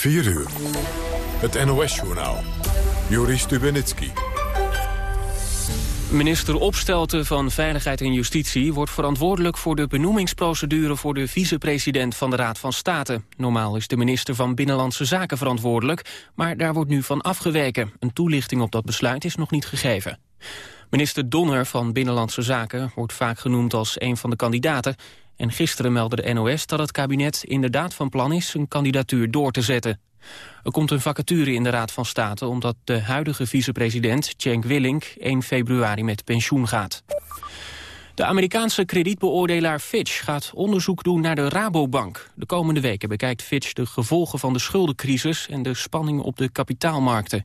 4 uur. Het NOS-journaal. Joris Stubenitski. Minister Opstelten van Veiligheid en Justitie wordt verantwoordelijk voor de benoemingsprocedure voor de vicepresident van de Raad van State. Normaal is de minister van Binnenlandse Zaken verantwoordelijk, maar daar wordt nu van afgeweken. Een toelichting op dat besluit is nog niet gegeven. Minister Donner van Binnenlandse Zaken wordt vaak genoemd als een van de kandidaten. En gisteren meldde de NOS dat het kabinet inderdaad van plan is een kandidatuur door te zetten. Er komt een vacature in de Raad van State omdat de huidige vicepresident Cenk Willink 1 februari met pensioen gaat. De Amerikaanse kredietbeoordelaar Fitch gaat onderzoek doen naar de Rabobank. De komende weken bekijkt Fitch de gevolgen van de schuldencrisis en de spanningen op de kapitaalmarkten.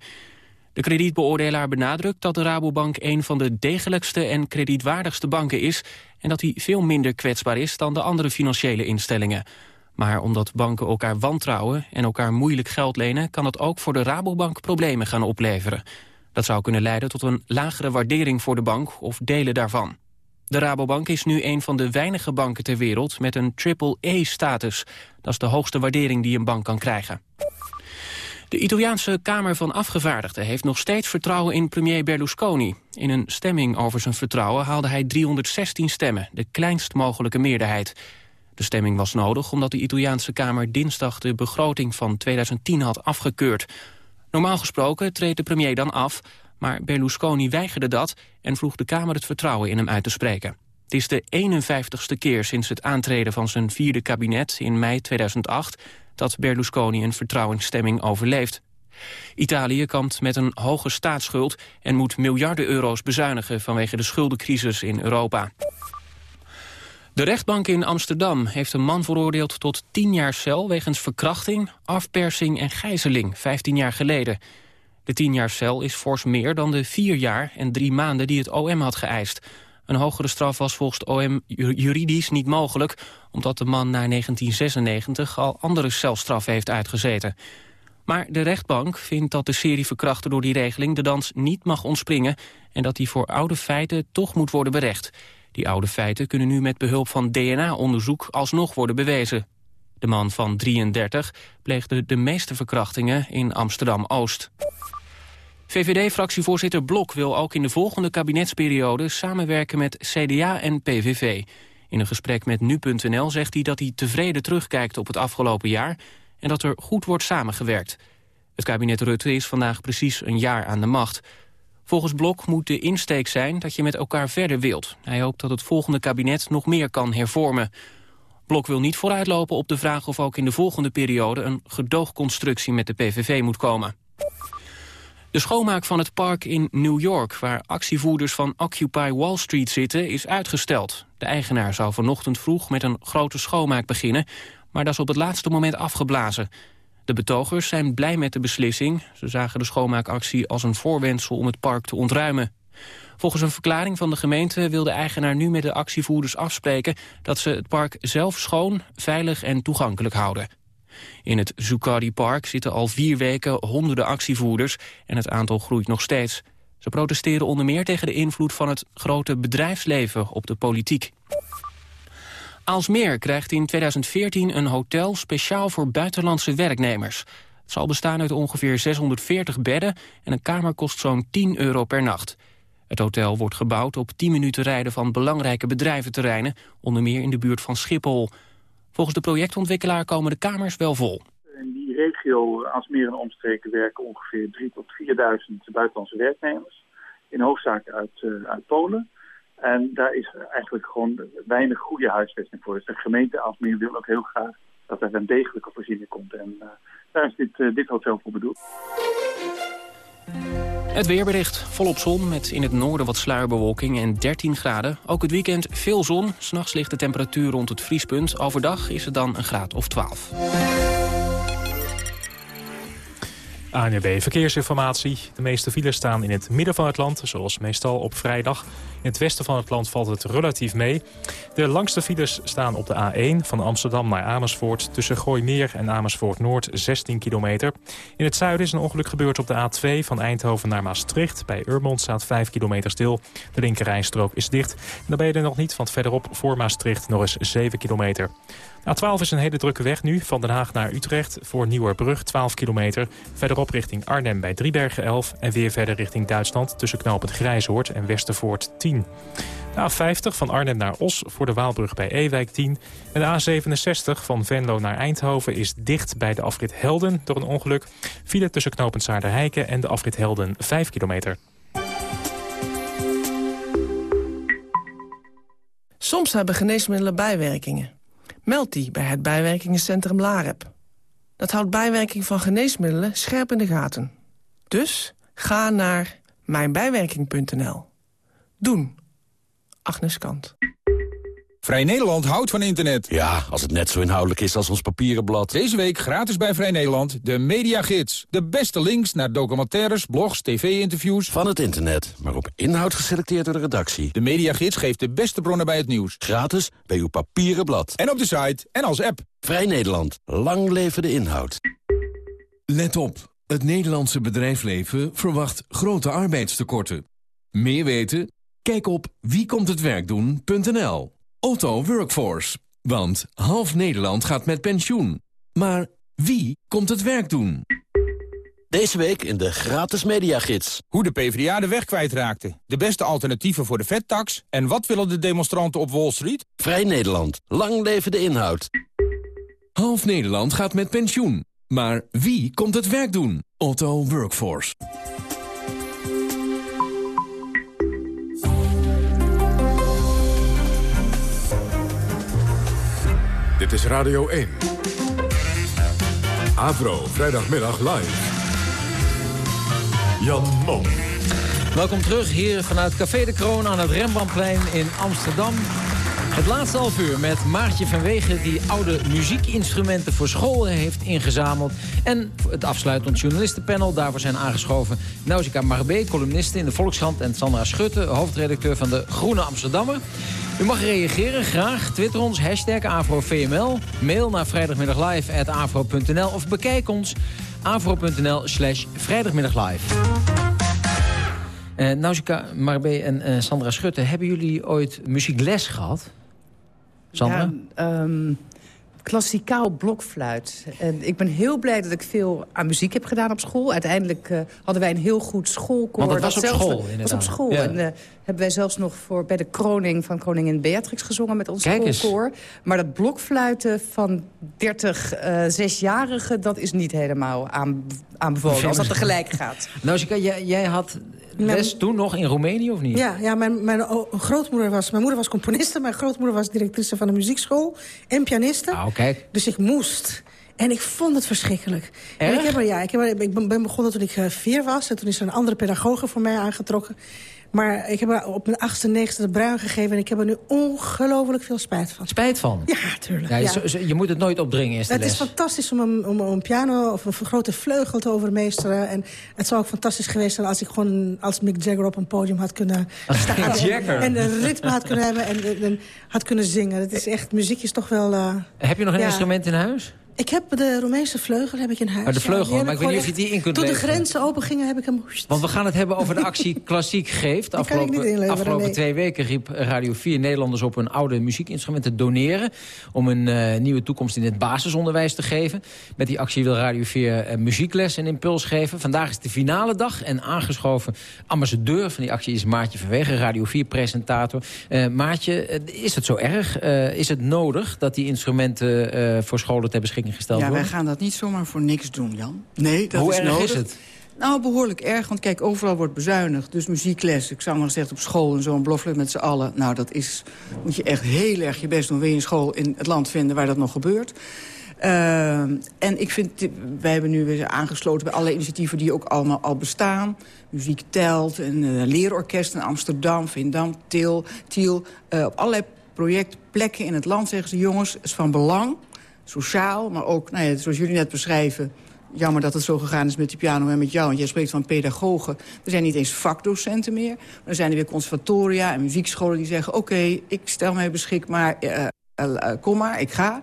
De kredietbeoordelaar benadrukt dat de Rabobank een van de degelijkste en kredietwaardigste banken is en dat hij veel minder kwetsbaar is dan de andere financiële instellingen. Maar omdat banken elkaar wantrouwen en elkaar moeilijk geld lenen... kan het ook voor de Rabobank problemen gaan opleveren. Dat zou kunnen leiden tot een lagere waardering voor de bank of delen daarvan. De Rabobank is nu een van de weinige banken ter wereld met een triple-E-status. Dat is de hoogste waardering die een bank kan krijgen. De Italiaanse Kamer van Afgevaardigden heeft nog steeds vertrouwen in premier Berlusconi. In een stemming over zijn vertrouwen haalde hij 316 stemmen, de kleinst mogelijke meerderheid. De stemming was nodig omdat de Italiaanse Kamer dinsdag de begroting van 2010 had afgekeurd. Normaal gesproken treedt de premier dan af, maar Berlusconi weigerde dat en vroeg de Kamer het vertrouwen in hem uit te spreken. Het is de 51ste keer sinds het aantreden van zijn vierde kabinet in mei 2008 dat Berlusconi een vertrouwensstemming overleeft. Italië kampt met een hoge staatsschuld en moet miljarden euro's bezuinigen vanwege de schuldencrisis in Europa. De rechtbank in Amsterdam heeft een man veroordeeld tot 10 jaar cel... wegens verkrachting, afpersing en gijzeling, 15 jaar geleden. De 10 jaar cel is fors meer dan de 4 jaar en 3 maanden die het OM had geëist. Een hogere straf was volgens OM juridisch niet mogelijk... omdat de man na 1996 al andere celstraffen heeft uitgezeten. Maar de rechtbank vindt dat de serie verkrachten door die regeling... de dans niet mag ontspringen en dat die voor oude feiten toch moet worden berecht... Die oude feiten kunnen nu met behulp van DNA-onderzoek alsnog worden bewezen. De man van 33 pleegde de meeste verkrachtingen in Amsterdam-Oost. VVD-fractievoorzitter Blok wil ook in de volgende kabinetsperiode samenwerken met CDA en PVV. In een gesprek met Nu.nl zegt hij dat hij tevreden terugkijkt op het afgelopen jaar en dat er goed wordt samengewerkt. Het kabinet Rutte is vandaag precies een jaar aan de macht. Volgens Blok moet de insteek zijn dat je met elkaar verder wilt. Hij hoopt dat het volgende kabinet nog meer kan hervormen. Blok wil niet vooruitlopen op de vraag of ook in de volgende periode... een gedoogconstructie met de PVV moet komen. De schoonmaak van het park in New York... waar actievoerders van Occupy Wall Street zitten, is uitgesteld. De eigenaar zou vanochtend vroeg met een grote schoonmaak beginnen... maar dat is op het laatste moment afgeblazen. De betogers zijn blij met de beslissing. Ze zagen de schoonmaakactie als een voorwendsel om het park te ontruimen. Volgens een verklaring van de gemeente wil de eigenaar nu met de actievoerders afspreken dat ze het park zelf schoon, veilig en toegankelijk houden. In het Zuccotti Park zitten al vier weken honderden actievoerders en het aantal groeit nog steeds. Ze protesteren onder meer tegen de invloed van het grote bedrijfsleven op de politiek. Aalsmeer krijgt in 2014 een hotel speciaal voor buitenlandse werknemers. Het zal bestaan uit ongeveer 640 bedden en een kamer kost zo'n 10 euro per nacht. Het hotel wordt gebouwd op 10 minuten rijden van belangrijke bedrijventerreinen, onder meer in de buurt van Schiphol. Volgens de projectontwikkelaar komen de kamers wel vol. In die regio Aalsmeer en omstreken werken ongeveer 3 tot 4.000 buitenlandse werknemers. In hoofdzaak uit, uh, uit Polen. En daar is eigenlijk gewoon weinig goede huisvesting voor. Dus de gemeente Alsmeer wil ook heel graag dat er een degelijke voorziening komt. En uh, daar is dit, dit hotel voor bedoeld. Het weerbericht volop zon met in het noorden wat sluierbewolking en 13 graden. Ook het weekend veel zon. S'nachts ligt de temperatuur rond het vriespunt. Overdag is het dan een graad of 12. ANWB Verkeersinformatie. De meeste files staan in het midden van het land, zoals meestal op vrijdag. In het westen van het land valt het relatief mee. De langste files staan op de A1 van Amsterdam naar Amersfoort... tussen Gooimeer en Amersfoort Noord, 16 kilometer. In het zuiden is een ongeluk gebeurd op de A2 van Eindhoven naar Maastricht. Bij Urmond staat 5 kilometer stil. De linkerrijstrook is dicht. En dan ben je er nog niet, want verderop voor Maastricht nog eens 7 kilometer. A12 is een hele drukke weg nu, van Den Haag naar Utrecht... voor Nieuwerbrug, 12 kilometer. Verderop richting Arnhem bij Driebergen 11... en weer verder richting Duitsland tussen knooppunt Grijzoord en Westervoort 10. De A50 van Arnhem naar Os voor de Waalbrug bij Ewijk 10. En de A67 van Venlo naar Eindhoven is dicht bij de afrit Helden door een ongeluk. File tussen knooppunt Zaarderheiken en de afrit Helden 5 kilometer. Soms hebben geneesmiddelen bijwerkingen. Meld die bij het bijwerkingencentrum LAREP. Dat houdt bijwerking van geneesmiddelen scherp in de gaten. Dus ga naar mijnbijwerking.nl. Doen. Agnes Kant. Vrij Nederland houdt van internet. Ja, als het net zo inhoudelijk is als ons papieren blad. Deze week gratis bij Vrij Nederland de Mediagids. De beste links naar documentaires, blogs, tv-interviews. Van het internet, maar op inhoud geselecteerd door de redactie. De Mediagids geeft de beste bronnen bij het nieuws. Gratis bij uw papieren blad. En op de site en als app. Vrij Nederland. Lang leven de inhoud. Let op. Het Nederlandse bedrijfsleven verwacht grote arbeidstekorten. Meer weten? Kijk op wiekomthetwerkdoen.nl. Otto Workforce. Want half Nederland gaat met pensioen. Maar wie komt het werk doen? Deze week in de gratis mediagids. Hoe de PvdA de weg kwijtraakte. De beste alternatieven voor de vettax. En wat willen de demonstranten op Wall Street? Vrij Nederland. Lang leven de inhoud. Half Nederland gaat met pensioen. Maar wie komt het werk doen? Otto Workforce. Dit is Radio 1. Avro, vrijdagmiddag live. Jan Mom. Welkom terug hier vanuit Café de Kroon aan het Rembrandtplein in Amsterdam. Het laatste half uur met Maartje van Wegen... die oude muziekinstrumenten voor school heeft ingezameld. En het afsluitend journalistenpanel. Daarvoor zijn aangeschoven Nausicaa Marbé, columniste in de Volkskrant... en Sandra Schutte, hoofdredacteur van de Groene Amsterdammer. U mag reageren, graag. Twitter ons, hashtag AfroVML. Mail naar vrijdagmiddaglive.afro.nl of bekijk ons afro.nl slash vrijdagmiddaglive. Uh, Nausicaa Marbé en uh, Sandra Schutte, hebben jullie ooit muziekles gehad? Sandra? Ja, um, klassikaal blokfluit. En ik ben heel blij dat ik veel aan muziek heb gedaan op school. Uiteindelijk uh, hadden wij een heel goed schoolkoor. Want dat was op school, inderdaad. was op school. Ja. En uh, hebben wij zelfs nog voor, bij de kroning van koningin Beatrix gezongen met ons Kijk eens. schoolkoor. Maar dat blokfluiten van 30 uh, zesjarigen, dat is niet helemaal aan, aanbevolen. Als dat tegelijk gaat. Nausicaa, jij, jij had les toen nog in Roemenië of niet? Ja, ja mijn, mijn grootmoeder was... Mijn moeder was componiste, mijn grootmoeder was directrice van de muziekschool. En pianiste. Oh, kijk. Dus ik moest. En ik vond het verschrikkelijk. Erg? En ik, heb er, ja, ik, heb er, ik ben begonnen toen ik uh, vier was. En toen is er een andere pedagoge voor mij aangetrokken. Maar ik heb op mijn achtste, negende de bruin gegeven... en ik heb er nu ongelooflijk veel spijt van. Spijt van? Ja, tuurlijk. Ja, ja. Zo, zo, je moet het nooit opdringen, is de Het les. is fantastisch om een, om een piano of een grote vleugel te overmeesteren. En het zou ook fantastisch geweest zijn als ik gewoon als Mick Jagger op een podium had kunnen staan. En, en een ritme had kunnen hebben en, had kunnen zingen. Het is echt, muziek is toch wel... Uh, heb je nog een ja. instrument in huis? Ik heb de Romeinse vleugel heb ik in huis. Maar de vleugel, ja, maar ik weet niet of je die in kunt Toen de grenzen open gingen, heb ik hem... Want we gaan het hebben over de actie Klassiek Geeft. Die kan ik niet inleveren, afgelopen nee. twee weken riep Radio 4 Nederlanders op hun oude muziekinstrumenten te doneren. Om een uh, nieuwe toekomst in het basisonderwijs te geven. Met die actie wil Radio 4 uh, muziekles en impuls geven. Vandaag is de finale dag en aangeschoven ambassadeur van die actie is Maartje Verwegen, Radio 4 presentator. Uh, Maartje, is het zo erg? Is het nodig dat die instrumenten voor scholen ter beschikking gesteld ja, worden? wij gaan dat niet zomaar voor niks doen, Jan. Nee, dat Hoe is erg nodig. is het? Nou, behoorlijk erg, want kijk, overal wordt bezuinigd. Dus muziekles, ik zou maar gezegd op school en zo'n bloflet met z'n allen. Nou, dat is, moet je echt heel erg je best doen. Wil je een school in het land vinden waar dat nog gebeurt. Uh, en ik vind, wij hebben nu weer aangesloten bij alle initiatieven die ook allemaal al bestaan. Muziek telt, een uh, leerorkest in Amsterdam, Vindam, Til, Tiel. Uh, op allerlei projectplekken in het land zeggen ze, jongens, is van belang. Sociaal, maar ook, nou ja, zoals jullie net beschrijven... Jammer dat het zo gegaan is met die piano en met jou. Want jij spreekt van pedagogen. Er zijn niet eens vakdocenten meer. Er zijn er weer conservatoria en muziekscholen die zeggen... oké, okay, ik stel mij beschikbaar, uh, uh, kom maar, ik ga.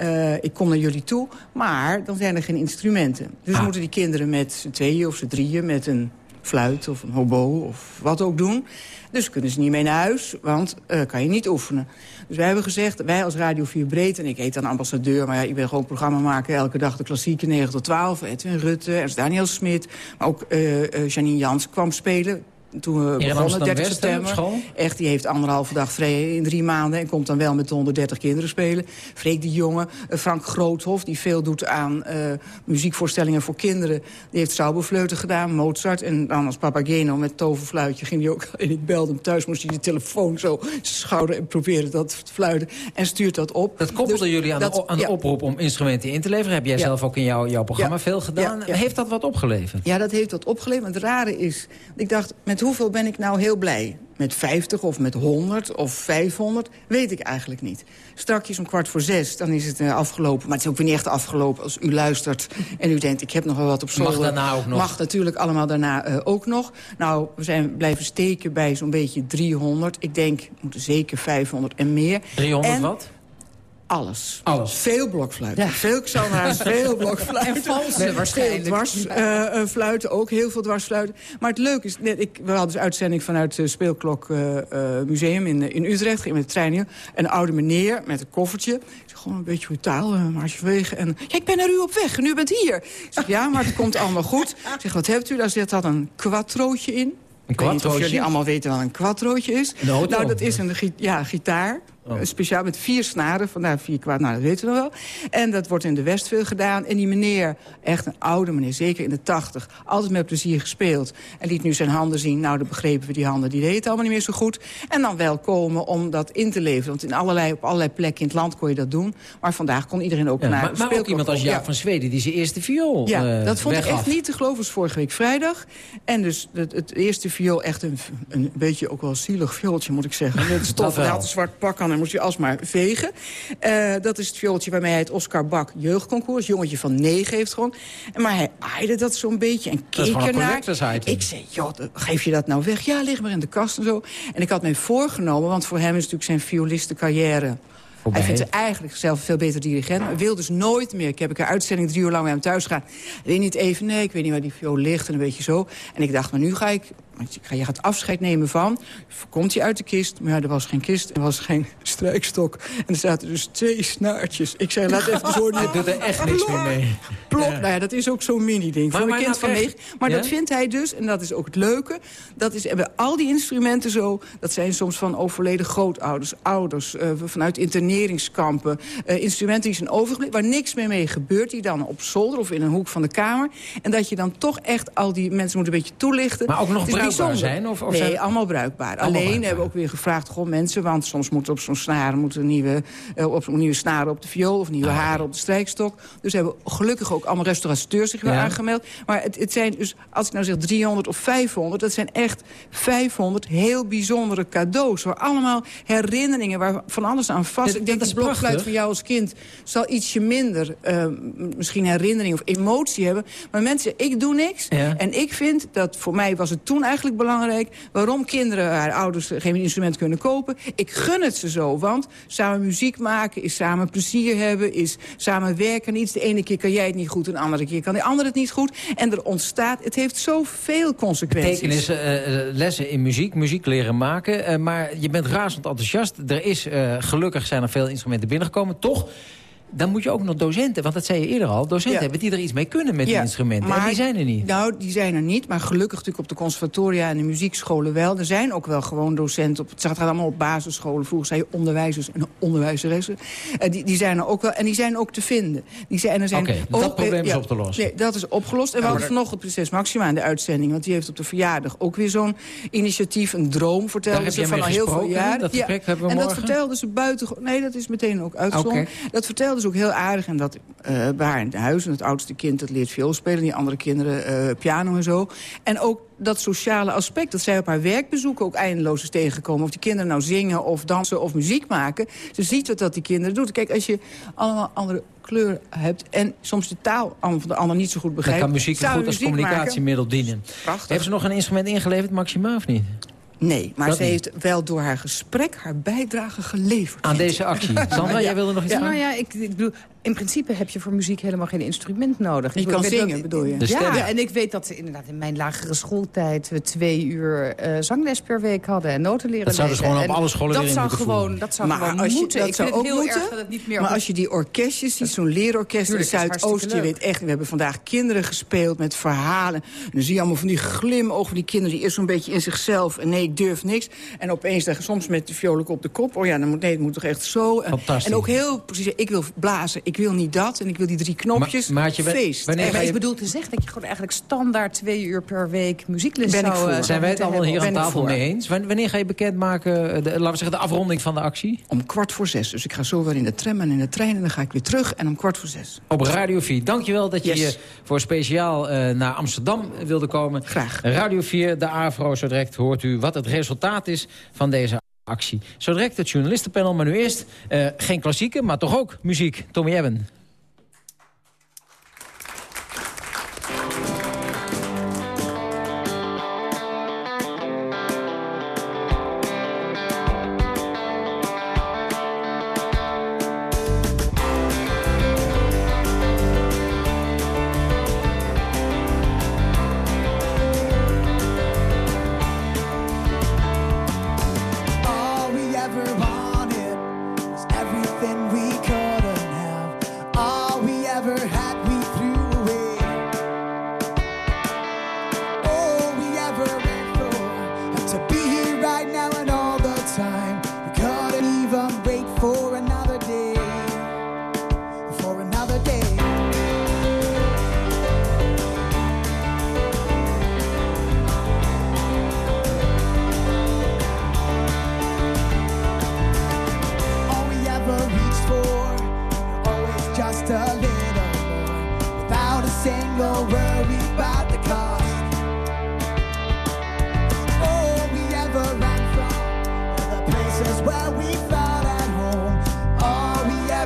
Uh, ik kom naar jullie toe. Maar dan zijn er geen instrumenten. Dus ah. moeten die kinderen met z'n tweeën of z'n drieën... met een fluit of een hobo of wat ook doen. Dus kunnen ze niet mee naar huis, want uh, kan je niet oefenen. Dus wij hebben gezegd, wij als Radio 4 Breed... en ik heet dan ambassadeur, maar ja, ik ben gewoon programma maken... elke dag de klassieke 9 tot 12. Edwin Rutte, Ernst Daniel Smit, maar ook uh, Janine Jans kwam spelen toen we begonnen, 30 september. Echt, die heeft anderhalve dag vrij in drie maanden... en komt dan wel met de 130 kinderen spelen. Freek de Jonge, uh, Frank Groothof, die veel doet aan uh, muziekvoorstellingen voor kinderen. Die heeft Sauberfleuten gedaan, Mozart. En dan als Papageno met toverfluitje ging hij ook... en ik belde hem thuis, moest hij de telefoon zo schouder... en probeerde dat te fluiten en stuurt dat op. Dat koppelde dus jullie aan, dat, de, aan de oproep om instrumenten in te leveren. Heb jij ja. zelf ook in jouw, jouw programma veel gedaan. Heeft dat wat opgeleverd? Ja, dat heeft wat opgeleverd. Het rare is, ik dacht, met hoeveel ben ik nou heel blij? Met 50 of met 100 of 500? Weet ik eigenlijk niet. Strakjes om kwart voor zes, dan is het uh, afgelopen. Maar het is ook weer niet echt afgelopen als u luistert en u denkt... ik heb nog wel wat op zolder. Mag daarna ook nog? Mag natuurlijk allemaal daarna uh, ook nog. Nou, we zijn blijven steken bij zo'n beetje 300. Ik denk, moeten zeker 500 en meer. 300 en, wat? Alles. Alles. Veel blokfluiten. Ja. Veel xana's, veel blokfluiten. En valse waarschijnlijk. Dwars, uh, fluiten ook, heel veel dwarsfluiten. Maar het leuke is, net, ik, we hadden dus uitzending vanuit het Speelklok uh, Museum in, in Utrecht. Ging met de trein hier. Een oude meneer met een koffertje. Ik zeg, gewoon een beetje brutaal, uh, maar wegen. En ja, ik ben naar u op weg en u bent hier. Ik zeg, ja, maar het komt allemaal goed. Ik zeg, wat hebt u? Daar zit dan een quattrootje in. Een quattrootje? of jullie allemaal weten wat een quattrootje is. Nou, dat is een ja, gitaar. Oh. Speciaal met vier snaren, vandaar vier kwaad, nou dat weten we wel. En dat wordt in de West veel gedaan. En die meneer, echt een oude meneer, zeker in de tachtig... altijd met plezier gespeeld. En liet nu zijn handen zien. Nou, dan begrepen we die handen, die deed het allemaal niet meer zo goed. En dan wel komen om dat in te leveren. Want in allerlei, op allerlei plekken in het land kon je dat doen. Maar vandaag kon iedereen ook ja, naar Maar, maar ook iemand als Jaap ja. van Zweden, die zijn eerste viool Ja, uh, dat vond ik echt niet te geloven. was vorige week vrijdag. En dus het, het eerste viool, echt een, een beetje ook wel zielig viooltje, moet ik zeggen. Met stof, hij had een zwart pak aan en moest je alsmaar vegen. Uh, dat is het viooltje waarmee hij het Oscar Bak jeugdconcours... jongetje van negen heeft gewoon. Maar hij aaide dat zo'n beetje en keek ernaar. Ik zei, joh, geef je dat nou weg? Ja, lig maar in de kast en zo. En ik had mij voorgenomen, want voor hem is natuurlijk zijn violistencarrière... Voorbij. Hij vindt eigenlijk zelf veel beter dirigent. Maar wil dus nooit meer. Ik heb een uitzending drie uur lang bij hem thuis gaan. Weet niet even, nee, ik weet niet waar die viool ligt en een beetje zo. En ik dacht, maar nu ga ik... Je gaat afscheid nemen van. Komt hij uit de kist? Maar ja, er was geen kist. Er was geen strijkstok. En er zaten dus twee snaartjes. Ik zei, laat even zo... Hij doet er echt niks meer mee. Plop. Ja. Nou ja, dat is ook zo'n mini-ding. Voor een kind nou van negen. Maar ja? dat vindt hij dus, en dat is ook het leuke... dat is bij al die instrumenten zo... dat zijn soms van overleden grootouders, ouders... Uh, vanuit interneringskampen. Uh, instrumenten die zijn overgebleven, waar niks meer mee gebeurt... die dan op zolder of in een hoek van de kamer. En dat je dan toch echt al die mensen moet een beetje toelichten. Maar ook nog bruikbaar zijn? Of, of nee, zijn... allemaal bruikbaar. Allemaal Alleen bruikbaar. hebben we ook weer gevraagd... Goh, mensen, want soms moeten op zo'n snaar... moeten nieuwe, uh, op nieuwe snaren op de viool... of nieuwe ah, haren op de strijkstok. Dus hebben gelukkig ook allemaal restaurateurs zich weer ja. aangemeld. Maar het, het zijn dus, als ik nou zeg 300 of 500... dat zijn echt 500 heel bijzondere cadeaus. Waar allemaal herinneringen, waar van alles aan vast. Dat, ik denk dat dat blokfluit van jou als kind... zal ietsje minder uh, misschien herinnering of emotie hebben. Maar mensen, ik doe niks. Ja. En ik vind dat voor mij was het toen eigenlijk belangrijk... waarom kinderen haar ouders geen instrument kunnen kopen. Ik gun het ze zo, want samen muziek maken... is samen plezier hebben, is samen werken iets. De ene keer kan jij het niet goed, de andere keer kan de ander het niet goed. En er ontstaat, het heeft zoveel consequenties. Betekenis uh, lessen in muziek, muziek leren maken. Uh, maar je bent razend enthousiast. Er is, gelukkig zijn er veel instrumenten binnengekomen. Toch dan moet je ook nog docenten, want dat zei je eerder al... docenten ja. hebben die er iets mee kunnen met ja, die instrumenten. Maar, en die zijn er niet. Nou, die zijn er niet, maar gelukkig natuurlijk op de conservatoria... en de muziekscholen wel. Er zijn ook wel gewoon docenten, op, het gaat allemaal op basisscholen. Vroeger zei je onderwijzers en onderwijzeressen. Uh, die, die zijn er ook wel, en die zijn ook te vinden. Die zijn, er zijn Oké, okay, dat probleem is op te lossen. Nee, dat is opgelost. En we hadden vanochtend prinses Maxima in de uitzending... want die heeft op de verjaardag ook weer zo'n initiatief, een droom, vertelde ze van al heel veel jaren. Dat ja, en morgen? dat vertelde ze buiten... Nee, dat is meteen ook uitgezonden. Okay. Dat vertelde ze ook heel aardig... En dat uh, bij haar in het huis. En het oudste kind dat leert viool spelen. Die andere kinderen uh, piano en zo. En ook dat sociale aspect. Dat zij op haar werkbezoeken ook eindeloos is tegengekomen. Of die kinderen nou zingen of dansen of muziek maken. Ze ziet wat dat die kinderen doen. Kijk, als je allemaal andere kleur hebt... en soms de taal van de ander niet zo goed begrijpt... Dan kan muziek goed als communicatiemiddel dienen. Prachtig. Heeft ze nog een instrument ingeleverd, Maxima, of niet? Nee, maar dat ze niet. heeft wel door haar gesprek haar bijdrage geleverd. Aan deze actie. Sandra, ja. jij wilde nog iets ja. vragen? Nou ja, ik, ik bedoel, in principe heb je voor muziek helemaal geen instrument nodig. Je Ik kan zingen, dat- bedoel je? De. Ja, en ik weet dat inderdaad in mijn lagere schooltijd... we twee uur eh, zangles per week hadden en noten leren Dat zouden gewoon op alle scholen dat zou gewoon. Dat zou Maar gewoon als je- moeten. dat ik zou vind het ook heel moeten. erg dat het niet meer... Maar op als je die orkestjes ziet, zo'n leerorkest in Zuidoosten... je weet echt, we hebben vandaag kinderen gespeeld met verhalen. En dan zie je allemaal van die glimogen van die kinderen... die eerst zo'n beetje in zichzelf en nee, ik durf niks. En opeens dan, soms met de violen op de kop. Oh ja, dan moet, nee, het moet toch echt zo. En ook heel precies, ik wil blazen, ik wil niet dat... en ik wil die drie knopjes. Ma- Feest. wanneer Nee, ga maar je- ik bedoel te zeggen dat je gewoon eigenlijk standaard twee uur per week muziekles Ben ik zou, voor. eh, Zijn wij het allemaal hier aan ik tafel mee eens? Wan- Wanneer ga je bekendmaken, eh, de, laten we zeggen, de afronding van de actie? Om kwart voor zes. Dus ik ga zo weer in de tram en in de trein... en dan ga ik weer terug en om kwart voor zes. Op Radio 4. Dankjewel dat je Yes. hier voor speciaal eh, naar Amsterdam wilde komen. Graag. Radio 4, de AVRO. Zo direct hoort u wat het resultaat is van deze actie. Zo direct het journalistenpanel, maar nu eerst eh, geen klassieke, maar toch ook muziek. Tommy Ebben.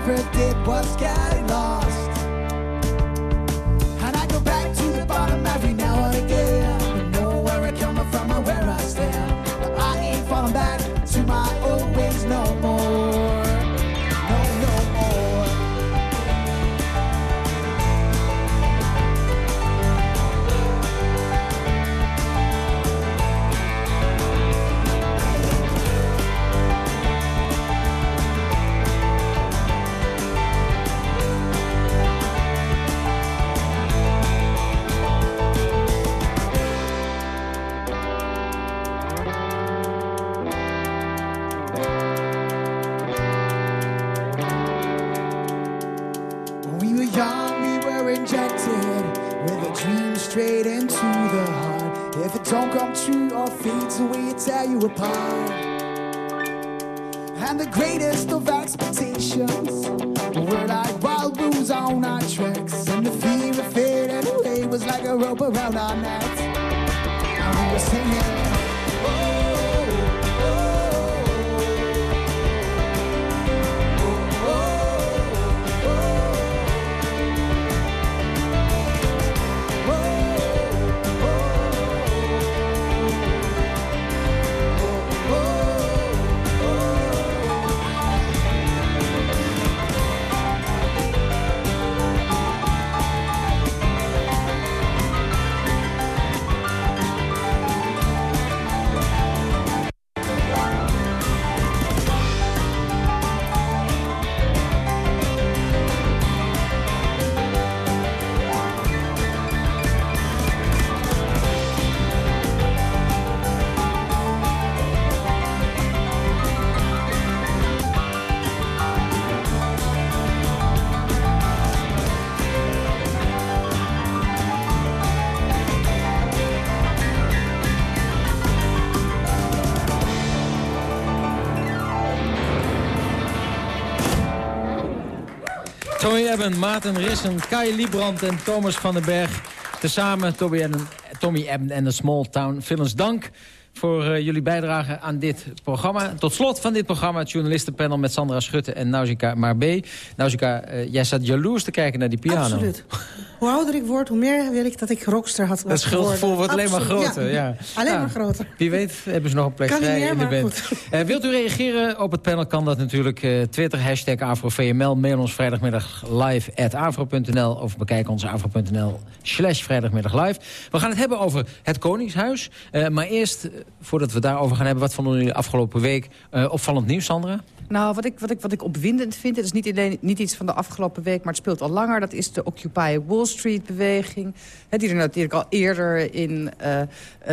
We ever did was get lost. And I go back to the bottom every now and again. But know where I coming from and where I stand. But I ain't falling back to my old ways no more. You apart. And the greatest of expectations were like wild moves on our tracks. And the fear of fading away was like a rope around our necks. Tommy Ebben, Maarten Rissen, Kai Liebrand en Thomas van den Berg. Tezamen Tommy Ebben, Tommy en de Small Town Villains. Dank voor eh, jullie bijdrage aan dit programma. Tot slot van dit programma het journalistenpanel met Sandra Schutte en Nausicaa Marbé. Nausicaa, eh, jij zat jaloers te kijken naar die piano. Absoluut. Hoe ouder ik word, hoe meer wil ik dat ik rockster had Dat schuldgevoel wordt alleen maar groter. Ja. Alleen Ja. maar groter. Wie weet hebben ze nog een plek Kan vrij meer, in de band. Eh, wilt u reageren op het panel, kan dat natuurlijk. eh, Twitter, hashtag AfroVML. Mail ons vrijdagmiddag live at afro.nl. Of bekijk ons afro.nl slash vrijdagmiddag live. We gaan het hebben over het Koningshuis. Eh, maar eerst, voordat we daarover gaan hebben... wat vonden jullie afgelopen week opvallend nieuws, Sandra? Nou, wat ik, wat, ik, wat ik opwindend vind, het is niet, alleen, niet iets van de afgelopen week... maar het speelt al langer, dat is de Occupy Wall Street-beweging... die er natuurlijk al eerder in eh, eh,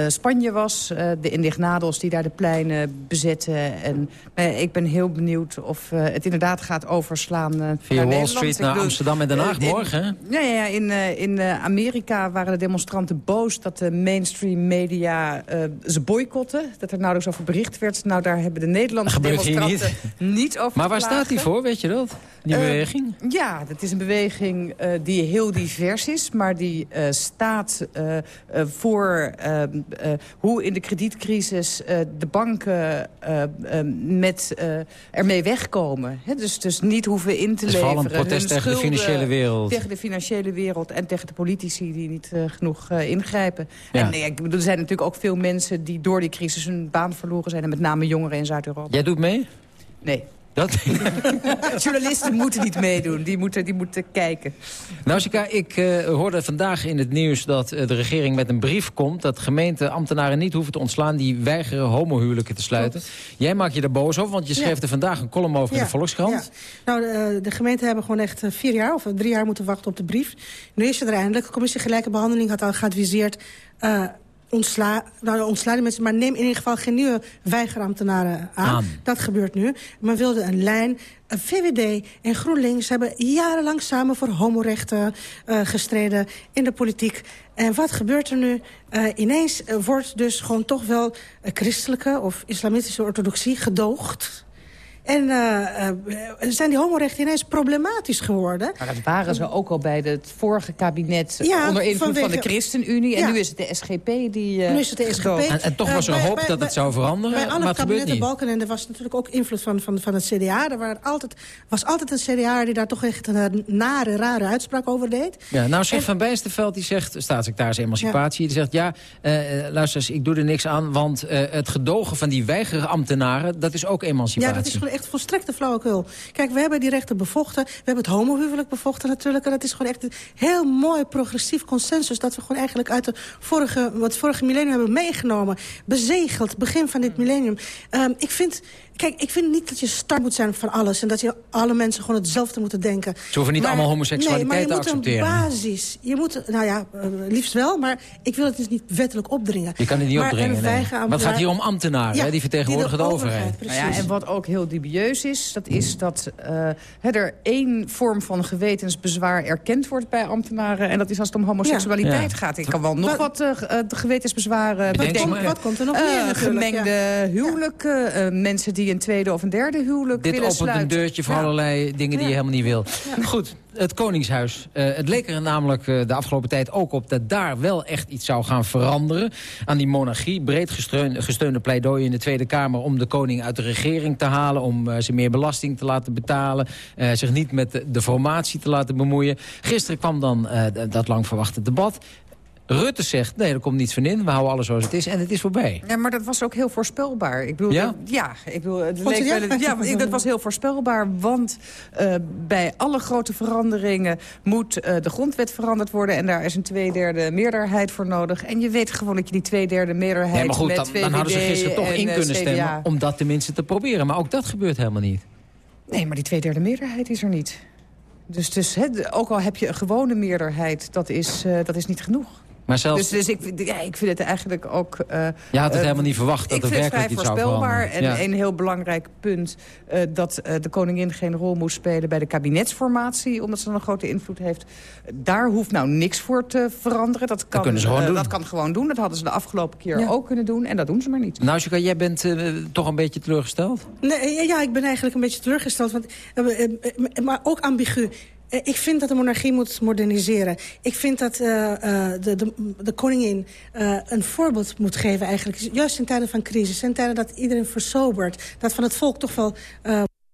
Spanje was. eh, de indignados die daar de pleinen bezetten. En ik ben heel benieuwd of het inderdaad gaat overslaan Via naar Wall Nederland. Street naar bedoel, Amsterdam en Den Haag in- morgen, hè? Ja, ja, in, in Amerika waren de demonstranten boos dat de mainstream media ze boycotten. Dat er nauwelijks over bericht werd. Nou, daar hebben de Nederlandse demonstranten niet. over Maar waar staat die voor, weet je dat? Die Eh, beweging? Ja, dat is een beweging eh, die heel divers is... maar die eh, staat voor eh, eh, hoe in de kredietcrisis de banken eh, eh, met, ermee wegkomen. Dus, dus niet hoeven in te Het is vooral leveren. een protest tegen de financiële wereld. Tegen de financiële wereld en tegen de politici die niet genoeg ingrijpen. Ja. En nee, ik bedoel, er zijn natuurlijk ook veel mensen die door die crisis hun baan verloren zijn... en met name jongeren in Zuid-Europa. Jij doet mee? Nee. Dat? Journalisten moeten niet meedoen, die moeten, die moeten kijken. Nou, Sika, ik eh, hoorde vandaag in het nieuws dat eh, de regering met een brief komt... dat gemeenteambtenaren niet hoeven te ontslaan... die weigeren homohuwelijken te sluiten. Jij maakt je daar boos over, want je schreef er vandaag een column over in de Volkskrant. ja. Nou, de, de gemeenten hebben gewoon echt eh, vier jaar of drie jaar moeten wachten op de brief. Nu is er eindelijk. De commissie Gelijke Behandeling had al geadviseerd... eh ontsla, nou, ontsla die mensen, maar neem in ieder geval geen nieuwe weigerambtenaren aan. Aan. Dat gebeurt nu. Men wilde een lijn. VVD en GroenLinks hebben jarenlang samen voor homorechten eh, gestreden in de politiek. En wat gebeurt er nu? Eh, ineens eh, wordt dus gewoon toch wel christelijke of islamitische orthodoxie gedoogd. En eh, eh, zijn die homorechten ineens problematisch geworden. Maar dat waren ze ook al bij het vorige kabinet Ja, onder invloed van de ChristenUnie. En Ja. nu is het de SGP die... eh, Nu is het de SGP. En, en toch Eh, was er hoop bij- dat bij- het zou veranderen, Bij maar alle het gebeurt kabinetten niet. Balkenende was natuurlijk ook invloed van, van, van het CDA. Er waren altijd, was altijd een CDA die daar toch echt een nare, rare uitspraak over deed. Ja, nou zegt En- Van Bijsterveld, die zegt, staatssecretaris Emancipatie... die zegt, ja, eh, eh, luister eens, ik doe er niks aan... want eh, het gedogen van die weigerambtenaren, dat is ook emancipatie. Ja, dat is gewoon echt volstrekte flauwekul. Kijk, we hebben die rechten bevochten. We hebben het homohuwelijk bevochten natuurlijk. En dat is gewoon echt een heel mooi progressief consensus... dat we gewoon eigenlijk uit de vorige, wat vorige millennium hebben meegenomen. Bezegeld, begin van dit millennium. Ehm, ik vind... Kijk, ik vind niet dat je start moet zijn van alles... en dat je alle mensen gewoon hetzelfde moeten denken. Ze hoeven niet allemaal homoseksualiteit nee, maar te je moet accepteren. een basis. Je moet, nou ja, eh, liefst wel, maar ik wil het dus niet wettelijk opdringen. Je kan het niet Maar opdringen, nee. Maar het gaat hier om ambtenaren, Ja, hè, die vertegenwoordigen de overheid. Nou ja, en wat ook heel dubieus is, dat is dat eh, hè, er één vorm van gewetensbezwaar erkend wordt bij ambtenaren. En dat is als het om homoseksualiteit Ja. gaat. Ik kan wel nog Wat- wat eh, ge- gewetensbezwaren Bedenk bedenken. maar. Wat komt er nog meer gemengde ja. huwelijken, eh, mensen die een tweede of een derde huwelijk Dit willen opent een sluiten. deurtje voor Ja. allerlei dingen die je helemaal niet wil. Goed, het Koningshuis. Eh, het leek er namelijk eh, de afgelopen tijd ook op... dat daar wel echt iets zou gaan veranderen. Aan die monarchie, breed gesteunde, gesteunde pleidooi in de Tweede Kamer... om de koning uit de regering te halen... om eh, ze meer belasting te laten betalen... zich niet met de, de formatie te laten bemoeien. Gisteren kwam dan dat lang verwachte debat... Rutte zegt, nee, er komt niets van in. We houden alles zoals het is en het is voorbij. Ja, maar dat was ook heel voorspelbaar. Ik bedoel, Ja? dat- ja, ik bedoel, het leek wel- ja, dat was heel voorspelbaar. Want eh, bij alle grote veranderingen moet eh, de grondwet veranderd worden. En daar is een tweederde meerderheid voor nodig. En je weet gewoon dat je die tweederde meerderheid Nee, maar goed, met dan, dan hadden ze gisteren toch in eh, kunnen CDA. stemmen... om dat tenminste te proberen. Maar ook dat gebeurt helemaal niet. Nee, maar die tweederde meerderheid is er niet. Dus, dus ook al heb je een gewone meerderheid, dat is, eh, dat is niet genoeg. Maar zelfs, Dus, dus ik, ja, ik vind het eigenlijk ook... eh, je had het eh, helemaal niet verwacht dat ik er vind het werkelijk vrij iets zou voorspelbaar. veranderen. En Ja. een heel belangrijk punt... eh, dat eh, de koningin geen rol moet spelen bij de kabinetsformatie... omdat ze dan een grote invloed heeft. Daar hoeft nou niks voor te veranderen. Dat kan, kunnen ze gewoon doen. dat kan gewoon doen. Dat hadden ze de afgelopen keer Ja. ook kunnen doen. En dat doen ze maar niet. Nou, Jessica, jij bent toch een beetje teleurgesteld? Nee, ja, ik ben eigenlijk een beetje teleurgesteld. Want, maar ook ambigu. Eh, Ik vind dat de monarchie moet moderniseren. Ik vind dat eh, eh, de, de, de koningin een voorbeeld moet geven eigenlijk. Juist in tijden van crisis. In tijden dat iedereen versobert. Dat van het volk toch wel...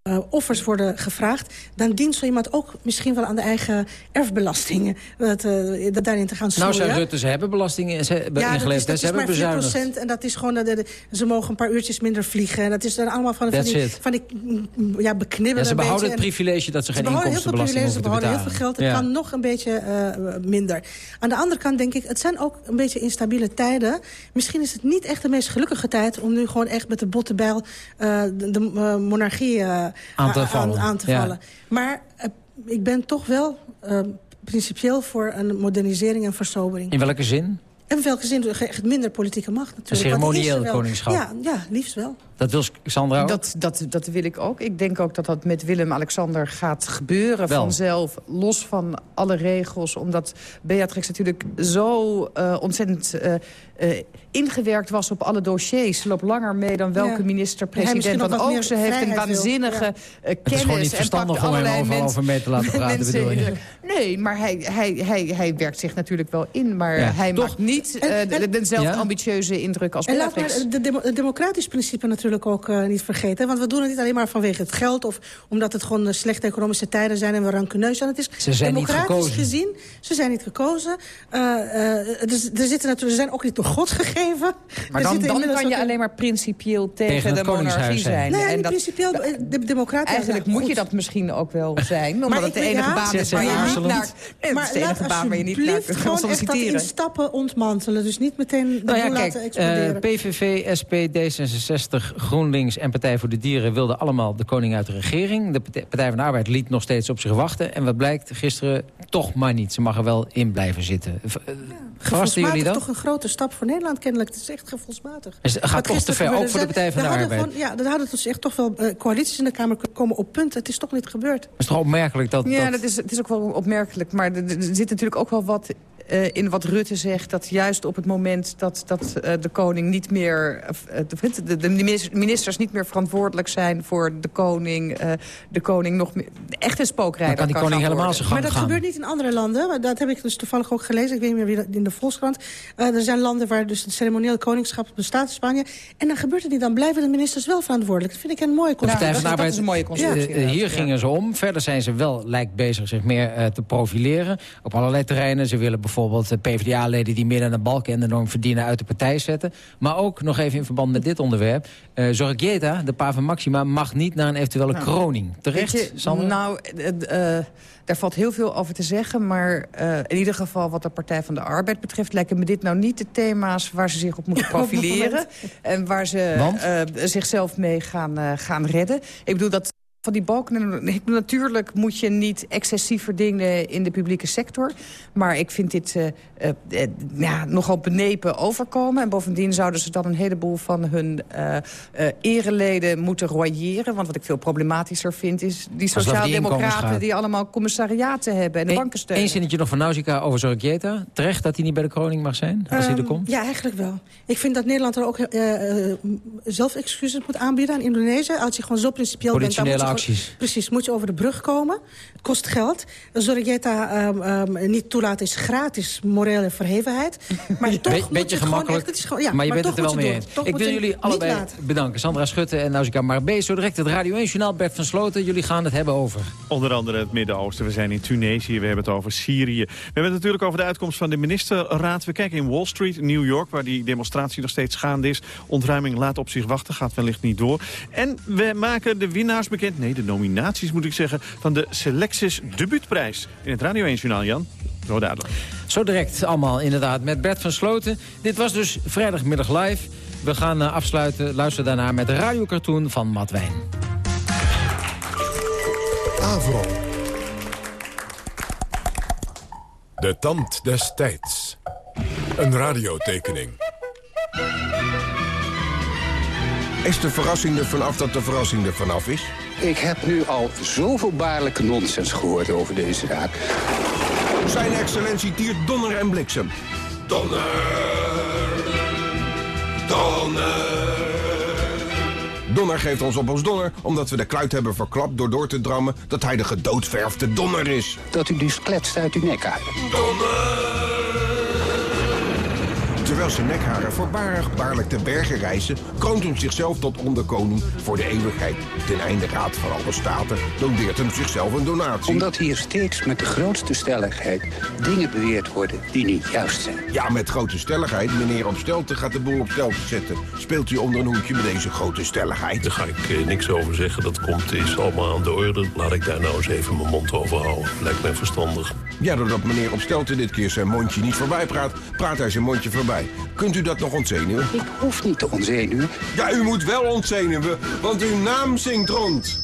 eh, eh, offers worden gevraagd... dan dient zo iemand ook misschien wel aan de eigen erfbelastingen... Dat, uh, dat daarin te gaan Nou, snoeien. zei Rutte, ze hebben belastingen ze hebben ja, ingeleverd. dat is, dat ze is hebben maar 4% bezuinigd. en dat is gewoon... De, de- ze mogen een paar uurtjes minder vliegen. En dat is dan allemaal van, van die, van die mm, ja, beknibbelen Ja, ze behouden beetje. het privilege dat ze geen heel veel inkomstenbelasting privileges, hoeven ze te behouden heel veel betalen. geld. Het Ja. kan nog een beetje eh, minder. Aan de andere kant denk ik, het zijn ook een beetje instabiele tijden. Misschien is het niet echt de meest gelukkige tijd... om nu gewoon echt met de botte bijl eh, de, de, eh, monarchie eh, Aan te vallen. aan te Ja. vallen. Maar eh, ik ben toch wel eh, principieel voor een modernisering en versobering. In welke zin? In welke zin? Minder politieke macht natuurlijk. Een er ceremonieel koningschap. Ja, ja, liefst wel. Dat wil Sandra ook? Dat, dat, dat wil ik ook. Ik denk ook dat dat met Willem-Alexander gaat gebeuren Wel. vanzelf. Los van alle regels. Omdat Beatrix natuurlijk zo eh, ontzettend eh, eh, ingewerkt was op alle dossiers. Ze loopt langer mee dan welke Ja. En minister-president. wat ook meer ze heeft een waanzinnige Ja. Het is gewoon niet kennis. en verstandig pakt om hem allerlei overal mens- over mee te laten praten, mensen bedoel je? de- Nee, maar hij, hij, hij, hij werkt zich natuurlijk wel in. Maar Ja. hij Toch- maakt niet eh, En- de- en- dezelfde Ja? ambitieuze indruk als En Beatrix. we de demo- het democratisch principe natuurlijk ook eh, niet vergeten. Want we doen het niet alleen maar vanwege het geld... of omdat het gewoon eh, slechte economische tijden zijn en we rancuneus zijn. Het is Ze zijn niet democratisch gezien. Ze zijn niet gekozen. Eh, eh, er, er, zitten natuurlijk, ze zijn ook niet door God gegeven. Maar dan, dan kan je alleen maar principieel tegen, de monarchie zijn. Nee, en niet dat, principieel. De democratie. eigenlijk ja, moet je dat misschien ook wel zijn. Omdat Maar het de enige ja, baan is waar je niet naar... Maar enige laat baan waar je niet naar alsjeblieft kunt gewoon echt dat solliciteren. in stappen ontmantelen. Dus niet meteen de Nou ja, boel kijk, laten exploderen. PVV, SP, D66, GroenLinks en Partij voor de Dieren... wilden allemaal de koning uit de regering. De Partij van de Arbeid liet nog steeds op zich wachten. En wat blijkt, gisteren toch maar niet. Ze mag er wel in blijven zitten. V- eh, jullie dat? toch een grote stap voor Nederland kennelijk. Het is echt gevoelsmatig. Dus het gaat toch te ver, ook voor de Partij van de Arbeid. Gewoon, ja, er hadden dus echt toch wel eh, coalities in de Kamer komen op punten. Het is toch niet gebeurd. Het is toch opmerkelijk dat... Ja, dat... dat is, het is ook wel opmerkelijk. Maar er, er zit natuurlijk ook wel wat eh, in wat Rutte zegt... dat juist op het moment dat, dat eh, de koning niet meer... eh, de, de, de ministers niet meer verantwoordelijk zijn voor de koning... eh, de koning nog meer, echt een spookrijder kan die koning gaan helemaal worden. zijn gang Maar dat gaan. gebeurt niet in andere landen. Dat heb ik dus toevallig ook gelezen. Ik weet niet meer wie dat in de Volkskrant. Eh, er zijn landen waar dus het ceremonieel koningschap bestaat in Spanje. En dan gebeurt het niet. Dan blijven de ministers wel verantwoordelijk. Dat vind ik een mooie de dat is- dat Arbeid, is een mooie constructie, hier gingen ze om. Verder zijn ze wel, lijkt bezig zich meer eh, te profileren. Op allerlei terreinen. Ze willen bijvoorbeeld de PvdA-leden die midden aan de balken en de norm verdienen uit de partij zetten. Maar ook, nog even in verband met dit onderwerp. eh Zorgieta, de pa van Maxima, mag niet naar een eventuele Nou, kroning. Terecht, je? Nou, eh, eh, daar valt heel veel over te zeggen. Maar in ieder geval wat de Partij van de Arbeid betreft... lijken me dit nou niet de thema's waar ze zich op moeten profileren. en waar ze zichzelf mee gaan, gaan redden. Ik bedoel dat... Van die balken, natuurlijk moet je niet excessief verdingen in de publieke sector. Maar ik vind dit eh, eh, eh, ja, nogal benepen overkomen. En bovendien zouden ze dan een heleboel van hun eh eh ereleden moeten royeren. Want wat ik veel problematischer vind is die die sociaaldemocraten... gaat. die allemaal commissariaten hebben en de banken steunen. Eén zinnetje nog van Nausicaa over Zorgieta. Terecht dat hij niet bij de kroning mag zijn, als hij er Ehm, komt? Ja, eigenlijk wel. Ik vind dat Nederland er ook zelf excuses moet aanbieden aan Indonesië. Als je gewoon zo principieel bent... dan moet je Acties. Precies, moet je over de brug komen. Het kost geld. Zorgeta ehm ehm, niet toelaten is gratis morele verhevenheid. Maar toch Be- moet beetje je het gewoon gemakkelijk, echt... Het is gewoon, ja, maar je bent het er wel mee eens. Ik wil jullie allebei bedanken. Sandra Schutte en Nausicaa Marbé. Zo direct het Radio 1 Journaal. Bert van Sloten, jullie gaan het hebben over. Onder andere het Midden-Oosten. We zijn in Tunesië, we hebben het over Syrië. We hebben het natuurlijk over de uitkomst van de ministerraad. We kijken in Wall Street, New York, waar die demonstratie nog steeds gaande is. Ontruiming laat op zich wachten, gaat wellicht niet door. En we maken de winnaars bekend, nee, de nominaties moet ik zeggen... van de Selectis debuutprijs in het Radio 1 Journaal, Jan. Zo dadelijk. Zo direct allemaal inderdaad met Bert van Sloten. Dit was dus vrijdagmiddag live. We gaan eh, afsluiten. Luister daarna met de radiocartoon van Matt Wijn. Avro. De tand des tijds. Een radiotekening. Is de verrassing er vanaf dat de verrassing er vanaf is? Ik heb nu al zoveel baarlijke nonsens gehoord over deze zaak. Zijn excellentie tiert donder en bliksem. Donder, donder. Donner geeft ons op ons donner, omdat we de kluit hebben verklapt door door te drammen dat hij de gedoodverfde donner is. Dat u dus kletst uit uw nek uit. Terwijl zijn nekharen voorbarig baarlijk te bergen reizen... kroont hem zichzelf tot onderkoning voor de eeuwigheid. Ten einde raad van alle staten doneert hem zichzelf een donatie. Omdat hier steeds met de grootste stelligheid dingen beweerd worden die niet juist zijn. Ja, met grote stelligheid. Meneer Op Stelten gaat de boel op stelten zetten. Speelt u onder een hoedje met deze grote stelligheid? Daar ga ik eh, niks over zeggen. Dat komt, is allemaal aan de orde. Laat ik daar nou eens even mijn mond over houden. Lijkt mij verstandig. Ja, doordat meneer Op Stelten dit keer zijn mondje niet voorbij praat... praat hij zijn mondje voorbij. Kunt u dat nog ontzenuwen? Ik hoef niet te ontzenuwen. Ja, u moet wel ontzenuwen, want uw naam zingt rond.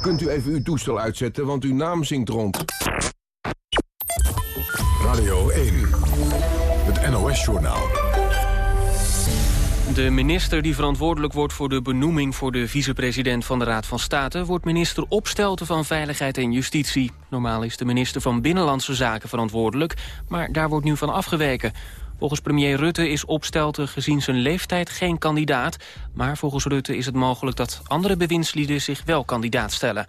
Kunt u even uw toestel uitzetten, want uw naam zingt rond. Radio 1, het NOS-journaal. De minister die verantwoordelijk wordt voor de benoeming voor de vicepresident van de Raad van State... wordt minister Opstelten van Veiligheid en Justitie. Normaal is de minister van Binnenlandse Zaken verantwoordelijk, maar daar wordt nu van afgeweken. Volgens premier Rutte is Opstelten gezien zijn leeftijd geen kandidaat... maar volgens Rutte is het mogelijk dat andere bewindslieden zich wel kandidaat stellen.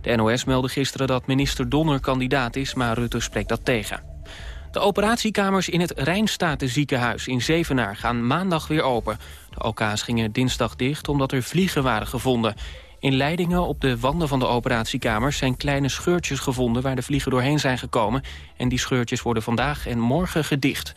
De NOS meldde gisteren dat minister Donner kandidaat is, maar Rutte spreekt dat tegen. De operatiekamers in het Rijnstatenziekenhuis in Zevenaar gaan maandag weer open. De OK's gingen dinsdag dicht omdat er vliegen waren gevonden. In leidingen op de wanden van de operatiekamers zijn kleine scheurtjes gevonden... waar de vliegen doorheen zijn gekomen. En die scheurtjes worden vandaag en morgen gedicht.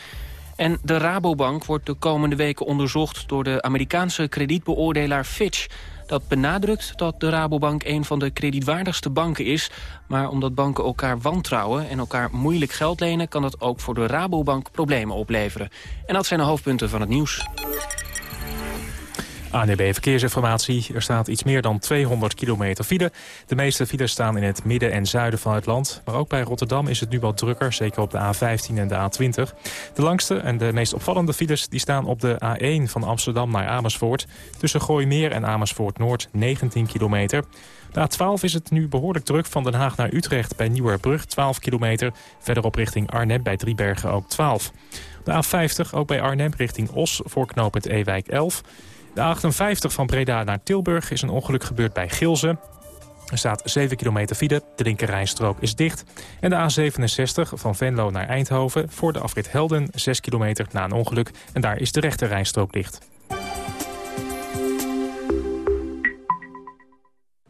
En de Rabobank wordt de komende weken onderzocht... door de Amerikaanse kredietbeoordelaar Fitch... Dat benadrukt dat de Rabobank een van de kredietwaardigste banken is. Maar omdat banken elkaar wantrouwen en elkaar moeilijk geld lenen... kan dat ook voor de Rabobank problemen opleveren. En dat zijn de hoofdpunten van het nieuws. ANB Verkeersinformatie. Er staat iets meer dan 200 kilometer file. De meeste files staan in het midden en zuiden van het land. Maar ook bij Rotterdam is het nu wat drukker, zeker op de A15 en de A20. De langste en de meest opvallende files die staan op de A1 van Amsterdam naar Amersfoort. Tussen Gooimeer en Amersfoort Noord 19 kilometer. De A12 is het nu behoorlijk druk van Den Haag naar Utrecht bij Nieuwerbrug 12 kilometer. Verderop richting Arnhem bij Driebergen ook 12. De A50 ook bij Arnhem richting Os voor knooppunt Ewijk 11. De A58 van Breda naar Tilburg is een ongeluk gebeurd bij Gilze. Er staat 7 kilometer file, de linkerrijstrook is dicht. En de A67 van Venlo naar Eindhoven voor de afrit Helden 6 kilometer na een ongeluk. En daar is de rechterrijstrook dicht.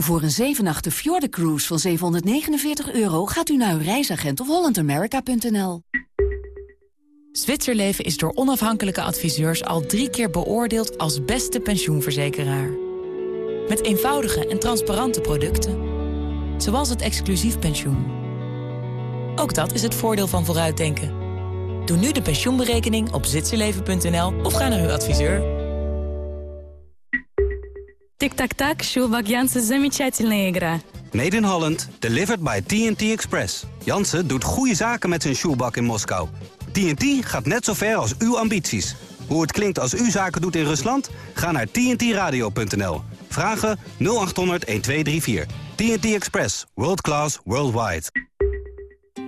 Voor een 7 nachten Cruise van 749 euro gaat u naar uw reisagent of hollandamerica.nl. Zwitserleven is door onafhankelijke adviseurs al drie keer beoordeeld als beste pensioenverzekeraar. Met eenvoudige en transparante producten. Zoals het exclusief pensioen. Ook dat is het voordeel van vooruitdenken. Doe nu de pensioenberekening op zwitserleven.nl of ga naar uw adviseur. Tic-tac-tac, Sjoelbak Jansen, замечательная игра. Made in Holland, delivered by TNT Express. Jansen doet goede zaken met zijn shoebak in Moskou. TNT gaat net zo ver als uw ambities. Hoe het klinkt als u zaken doet in Rusland? Ga naar tntradio.nl. Vragen 0800 1234. TNT Express. World class, worldwide.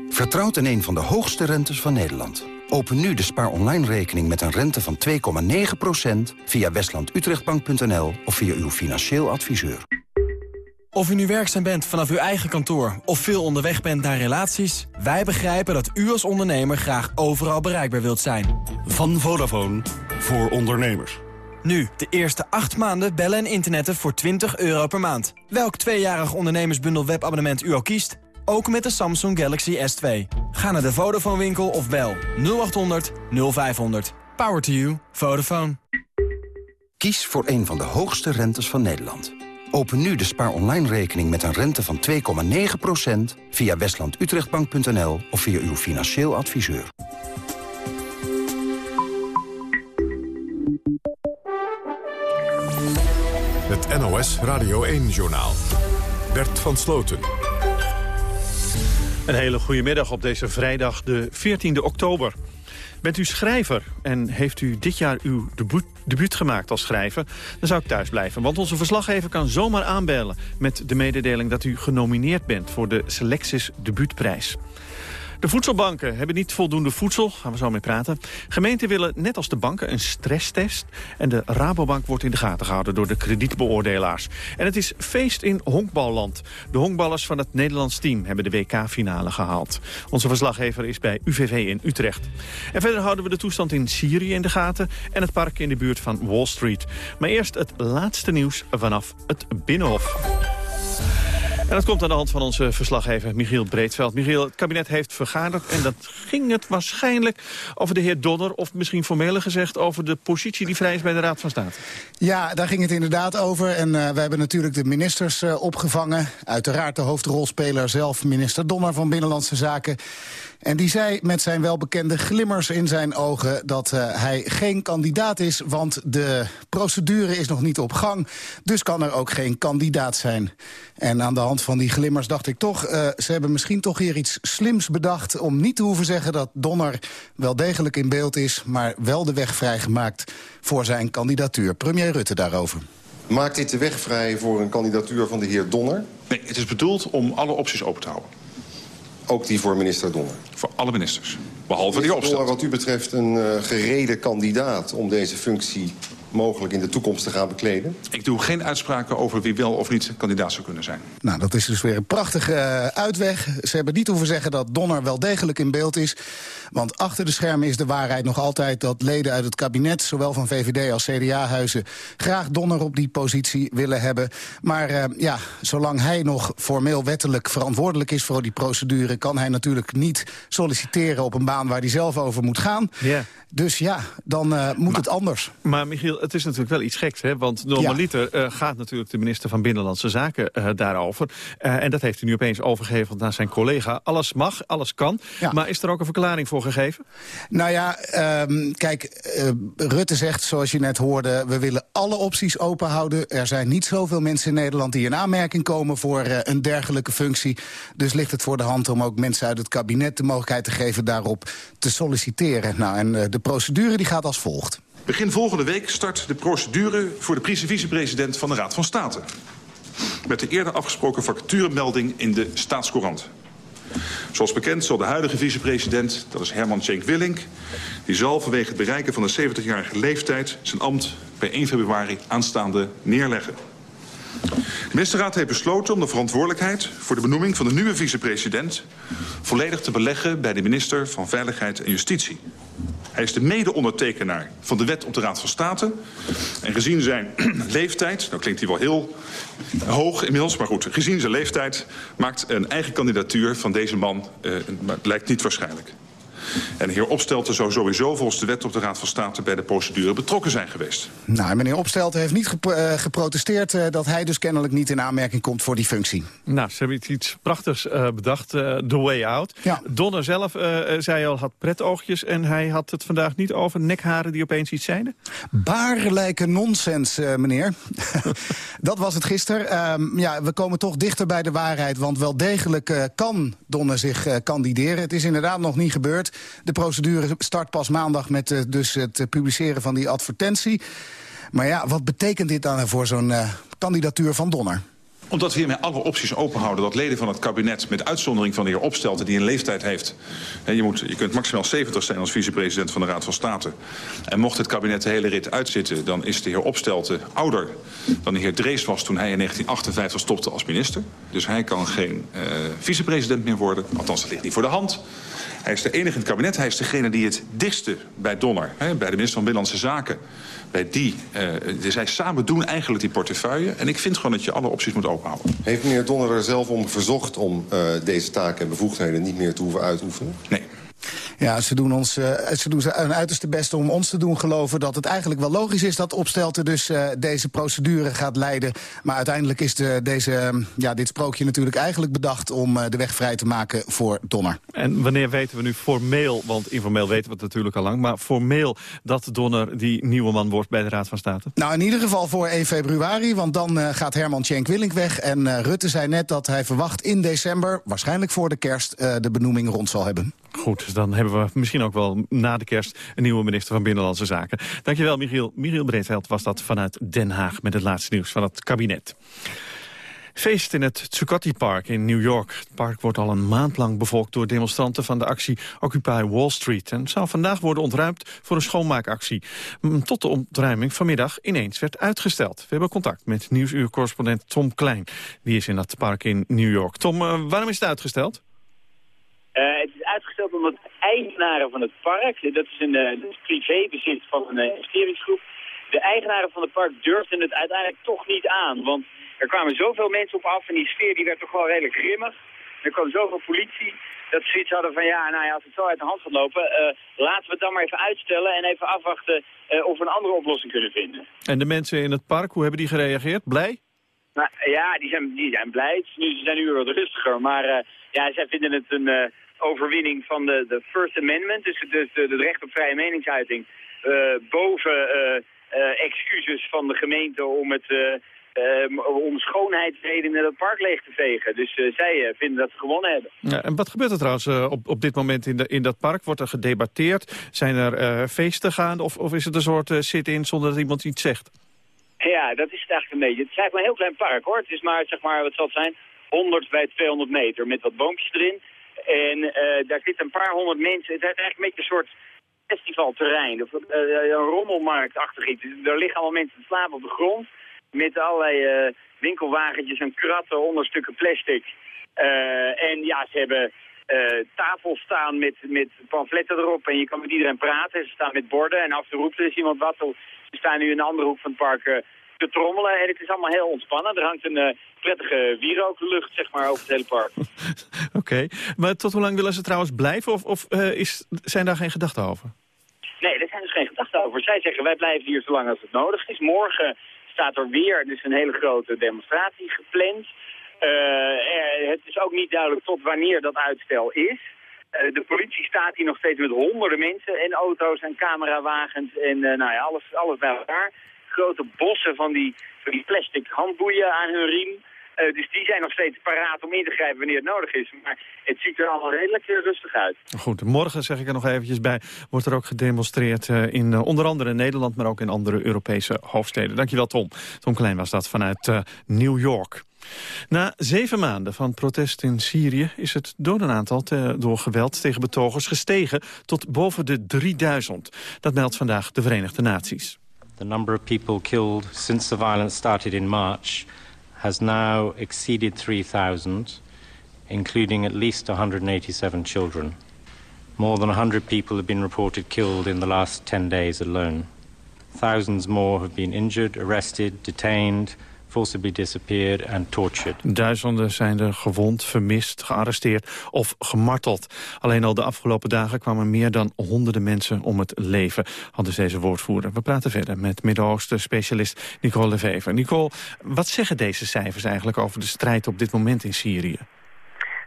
Vertrouwt in een van de hoogste rentes van Nederland. Open nu de spaar online rekening met een rente van 2,9% via westlandutrechtbank.nl of via uw financieel adviseur. Of u nu werkzaam bent vanaf uw eigen kantoor of veel onderweg bent naar relaties... wij begrijpen dat u als ondernemer graag overal bereikbaar wilt zijn. Van Vodafone voor ondernemers. Nu, de eerste 8 maanden bellen en internetten voor 20 euro per maand. Welk tweejarig ondernemersbundel webabonnement u ook kiest... Ook met de Samsung Galaxy S2. Ga naar de Vodafone winkel of bel 0800 0500. Power to you. Vodafone. Kies voor een van de hoogste rentes van Nederland. Open nu de spaar online rekening met een rente van 2,9% via westlandutrechtbank.nl of via uw financieel adviseur. Het NOS Radio 1-journaal. Bert van Sloten. Een hele goede middag op deze vrijdag, de 14e oktober. Bent u schrijver en heeft u dit jaar uw debuut, debuut gemaakt als schrijver... dan zou ik thuis blijven, want onze verslaggever kan zomaar aanbellen... met de mededeling dat u genomineerd bent voor de Selectis Debuutprijs. De voedselbanken hebben niet voldoende voedsel, gaan we zo mee praten. Gemeenten willen net als de banken een stresstest. En de Rabobank wordt in de gaten gehouden door de kredietbeoordelaars. En het is feest in honkballand. De honkballers van het Nederlands team hebben de WK-finale gehaald. Onze verslaggever is bij UVV in Utrecht. En verder houden we de toestand in Syrië in de gaten... en het park in de buurt van Wall Street. Maar eerst het laatste nieuws vanaf het Binnenhof. En dat komt aan de hand van onze verslaggever Michiel Breedveld. Michiel, het kabinet heeft vergaderd en dat ging het waarschijnlijk over de heer Donner... of misschien formeler gezegd over de positie die vrij is bij de Raad van State. Ja, daar ging het inderdaad over. En uh, we hebben natuurlijk de ministers uh, opgevangen. Uiteraard de hoofdrolspeler zelf, minister Donner van Binnenlandse Zaken. En die zei met zijn welbekende glimmers in zijn ogen... dat uh, hij geen kandidaat is, want de procedure is nog niet op gang. Dus kan er ook geen kandidaat zijn. En aan de hand van die glimmers dacht ik toch... Uh, ze hebben misschien toch hier iets slims bedacht... om niet te hoeven zeggen dat Donner wel degelijk in beeld is... maar wel de weg vrijgemaakt voor zijn kandidatuur. Premier Rutte daarover. Maakt dit de weg vrij voor een kandidatuur van de heer Donner? Nee, het is bedoeld om alle opties open te houden. Ook die voor minister Donner? Voor alle ministers. Behalve die opstel. Donner wat u betreft een uh, gereden kandidaat om deze functie mogelijk in de toekomst te gaan bekleden? Ik doe geen uitspraken over wie wel of niet kandidaat zou kunnen zijn. Nou, dat is dus weer een prachtige uh, uitweg. Ze hebben niet hoeven zeggen dat Donner wel degelijk in beeld is. Want achter de schermen is de waarheid nog altijd dat leden uit het kabinet... zowel van VVD als CDA-huizen graag Donner op die positie willen hebben. Maar uh, ja, zolang hij nog formeel wettelijk verantwoordelijk is voor die procedure... kan hij natuurlijk niet solliciteren op een baan waar hij zelf over moet gaan. Yeah. Dus ja, dan uh, moet maar, het anders. Maar Michiel, het is natuurlijk wel iets geks, hè? Want normaliter ja. uh, gaat natuurlijk de minister van Binnenlandse Zaken uh, daarover. en dat heeft hij nu opeens overgegeven naar zijn collega. Alles mag, alles kan. Ja. Maar is er ook een verklaring voor gegeven? Nou ja, um, kijk, Rutte zegt, zoals je net hoorde... we willen alle opties open houden. Er zijn niet zoveel mensen in Nederland die in aanmerking komen... voor een dergelijke functie. Dus ligt het voor de hand om ook mensen uit het kabinet... de mogelijkheid te geven daarop te solliciteren. Nou, en de procedure die gaat als volgt. Begin volgende week start de procedure voor de vicepresident van de Raad van State. Met de eerder afgesproken vacaturemelding in de Staatscourant. Zoals bekend zal de huidige vicepresident, dat is Herman Tjenk Willink... die zal vanwege het bereiken van de 70-jarige leeftijd... zijn ambt bij 1 februari aanstaande neerleggen. De ministerraad heeft besloten om de verantwoordelijkheid voor de benoeming van de nieuwe vicepresident volledig te beleggen bij de minister van Veiligheid en Justitie. Hij is de mede-ondertekenaar van de wet op de Raad van State. En gezien zijn leeftijd, nou klinkt hij wel heel hoog inmiddels, maar goed, gezien zijn leeftijd maakt een eigen kandidatuur van deze man, uh, lijkt niet waarschijnlijk. En de heer Opstelten zou sowieso volgens de wet op de Raad van State... bij de procedure betrokken zijn geweest. Nou, meneer Opstelten heeft niet gep uh, geprotesteerd... Uh, dat hij dus kennelijk niet in aanmerking komt voor die functie. Nou, ze hebben iets prachtigs uh, bedacht, The Way Out. Ja. Donner zelf, zei al, had pretoogjes... en hij had het vandaag niet over nekharen die opeens iets zeiden? Baarlijke nonsens, meneer. dat was het gisteren. Um, ja, we komen toch dichter bij de waarheid... want wel degelijk kan Donner zich kandideren. Het is inderdaad nog niet gebeurd. De procedure start pas maandag met uh, dus het publiceren van die advertentie. Maar ja, wat betekent dit dan voor zo'n uh, kandidatuur van Donner? Omdat we hiermee alle opties openhouden dat leden van het kabinet... met uitzondering van de heer Opstelten die een leeftijd heeft... Hè, je, moet, je kunt maximaal 70 zijn als vicepresident van de Raad van State. En mocht het kabinet de hele rit uitzitten... dan is de heer Opstelten ouder dan de heer Drees was... toen hij in 1958 stopte als minister. Dus hij kan geen vicepresident meer worden. Althans, dat ligt niet voor de hand. Hij is de enige in het kabinet. Hij is degene die het dichtste bij Donner, hè, bij de minister van Binnenlandse Zaken... bij die, uh, zij samen doen eigenlijk die portefeuille. En ik vind gewoon dat je alle opties moet openhouden. Heeft meneer Donner er zelf om verzocht om uh, deze taken en bevoegdheden niet meer te hoeven uitoefenen? Nee. Ja, ze doen, ons, uh, ze doen hun uiterste best om ons te doen geloven... dat het eigenlijk wel logisch is dat Opstelten dus uh, deze procedure gaat leiden. Maar uiteindelijk is de, deze, ja, dit sprookje natuurlijk eigenlijk bedacht... om uh, de weg vrij te maken voor Donner. En wanneer weten we nu formeel, want informeel weten we het natuurlijk al lang... maar formeel dat Donner die nieuwe man wordt bij de Raad van State? Nou, in ieder geval voor 1 februari, want dan gaat Herman Tjenk Willink weg... en Rutte zei net dat hij verwacht in december, waarschijnlijk voor de kerst... de benoeming rond zal hebben. Goed, dan hebben we misschien ook wel na de kerst een nieuwe minister van Binnenlandse Zaken. Dankjewel, Michiel. Michiel was dat vanuit Den Haag met het laatste nieuws van het kabinet. Feest in het Zuccotti Park in New York. Het park wordt al een maand lang bevolkt door demonstranten van de actie Occupy Wall Street. En zou vandaag worden ontruimd voor een schoonmaakactie. Tot de ontruiming vanmiddag ineens werd uitgesteld. We hebben contact met nieuwsuurcorrespondent Tom Klein. Die is in dat park in New York. Tom, uh, waarom is het uitgesteld? Uh, het is uitgesteld omdat de eigenaren van het park, dat is een uh, privébezit van een investeringsgroep, de eigenaren van het park durfden het uiteindelijk toch niet aan. Want er kwamen zoveel mensen op af en die sfeer die werd toch wel redelijk grimmig. Er kwam zoveel politie dat ze zoiets hadden van ja, nou ja, als het zo uit de hand gaat lopen, laten we het dan maar even uitstellen en even afwachten of we een andere oplossing kunnen vinden. En de mensen in het park, hoe hebben die gereageerd? Blij? Nou, ja, die zijn, die zijn blij. Nu, ze zijn nu wat rustiger, maar ja, zij vinden het een overwinning van de, de First Amendment, dus, dus het recht op vrije meningsuiting, boven excuses van de gemeente om het uh, om schoonheidsredenen het park leeg te vegen. Dus uh, zij uh, vinden dat ze gewonnen hebben. Ja, en wat gebeurt er trouwens op, op dit moment in, de, in dat park? Wordt er gedebatteerd? Zijn er feesten gaande? Of, of is het een soort sit-in zonder dat iemand iets zegt? Ja, dat is het eigenlijk een beetje. Het is eigenlijk een heel klein park hoor. Het is maar, zeg maar, wat zal het zijn? 100 bij 200 meter met wat boompjes erin. En daar zitten een paar honderd mensen. Het is eigenlijk een beetje een soort festivalterrein. Of een rommelmarktachtig iets. Er liggen allemaal mensen te slapen op de grond met allerlei winkelwagentjes en kratten onder stukken plastic. En ja, ze hebben tafels staan met, met pamfletten erop en je kan met iedereen praten. Ze staan met borden en af en toe roept er is iemand wat. Ze staan nu in een andere hoek van het park te trommelen en het is allemaal heel ontspannen. Er hangt een prettige wierooklucht zeg maar, over het hele park. Oké, maar tot hoe lang willen ze trouwens blijven of, of is, zijn daar geen gedachten over? Nee, daar zijn dus geen gedachten over. Zij zeggen wij blijven hier zolang als het nodig is. Morgen staat er weer dus een hele grote demonstratie gepland. Uh, het is ook niet duidelijk tot wanneer dat uitstel is. Uh, de politie staat hier nog steeds met honderden mensen en auto's en camerawagens en uh, nou ja, alles, alles bij elkaar. Grote bossen van die, van die plastic handboeien aan hun riem. Uh, dus die zijn nog steeds paraat om in te grijpen wanneer het nodig is. Maar het ziet er allemaal redelijk uh, rustig uit. Goed, morgen zeg ik er nog eventjes bij. Wordt er ook gedemonstreerd uh, in onder andere Nederland... maar ook in andere Europese hoofdsteden. Dankjewel Tom. Tom Klein was dat vanuit New York. Na zeven maanden van protest in Syrië is het dodenaantal door geweld tegen betogers gestegen tot boven de 3000. Dat meldt vandaag de Verenigde Naties. The number of people killed since the violence started in March has now exceeded 3,000, including at least 187 children. More than 100 people have been reported killed in the last 10 days alone. Thousands more have been injured, arrested, detained, forcibly disappeared and tortured. Duizenden zijn er gewond, vermist, gearresteerd of gemarteld. Alleen al de afgelopen dagen kwamen meer dan honderden mensen om het leven, hadden deze woordvoerder. We praten verder met Midden-Oosten-specialist Nicole Lefever. Nicole, wat zeggen deze cijfers eigenlijk over de strijd op dit moment in Syrië?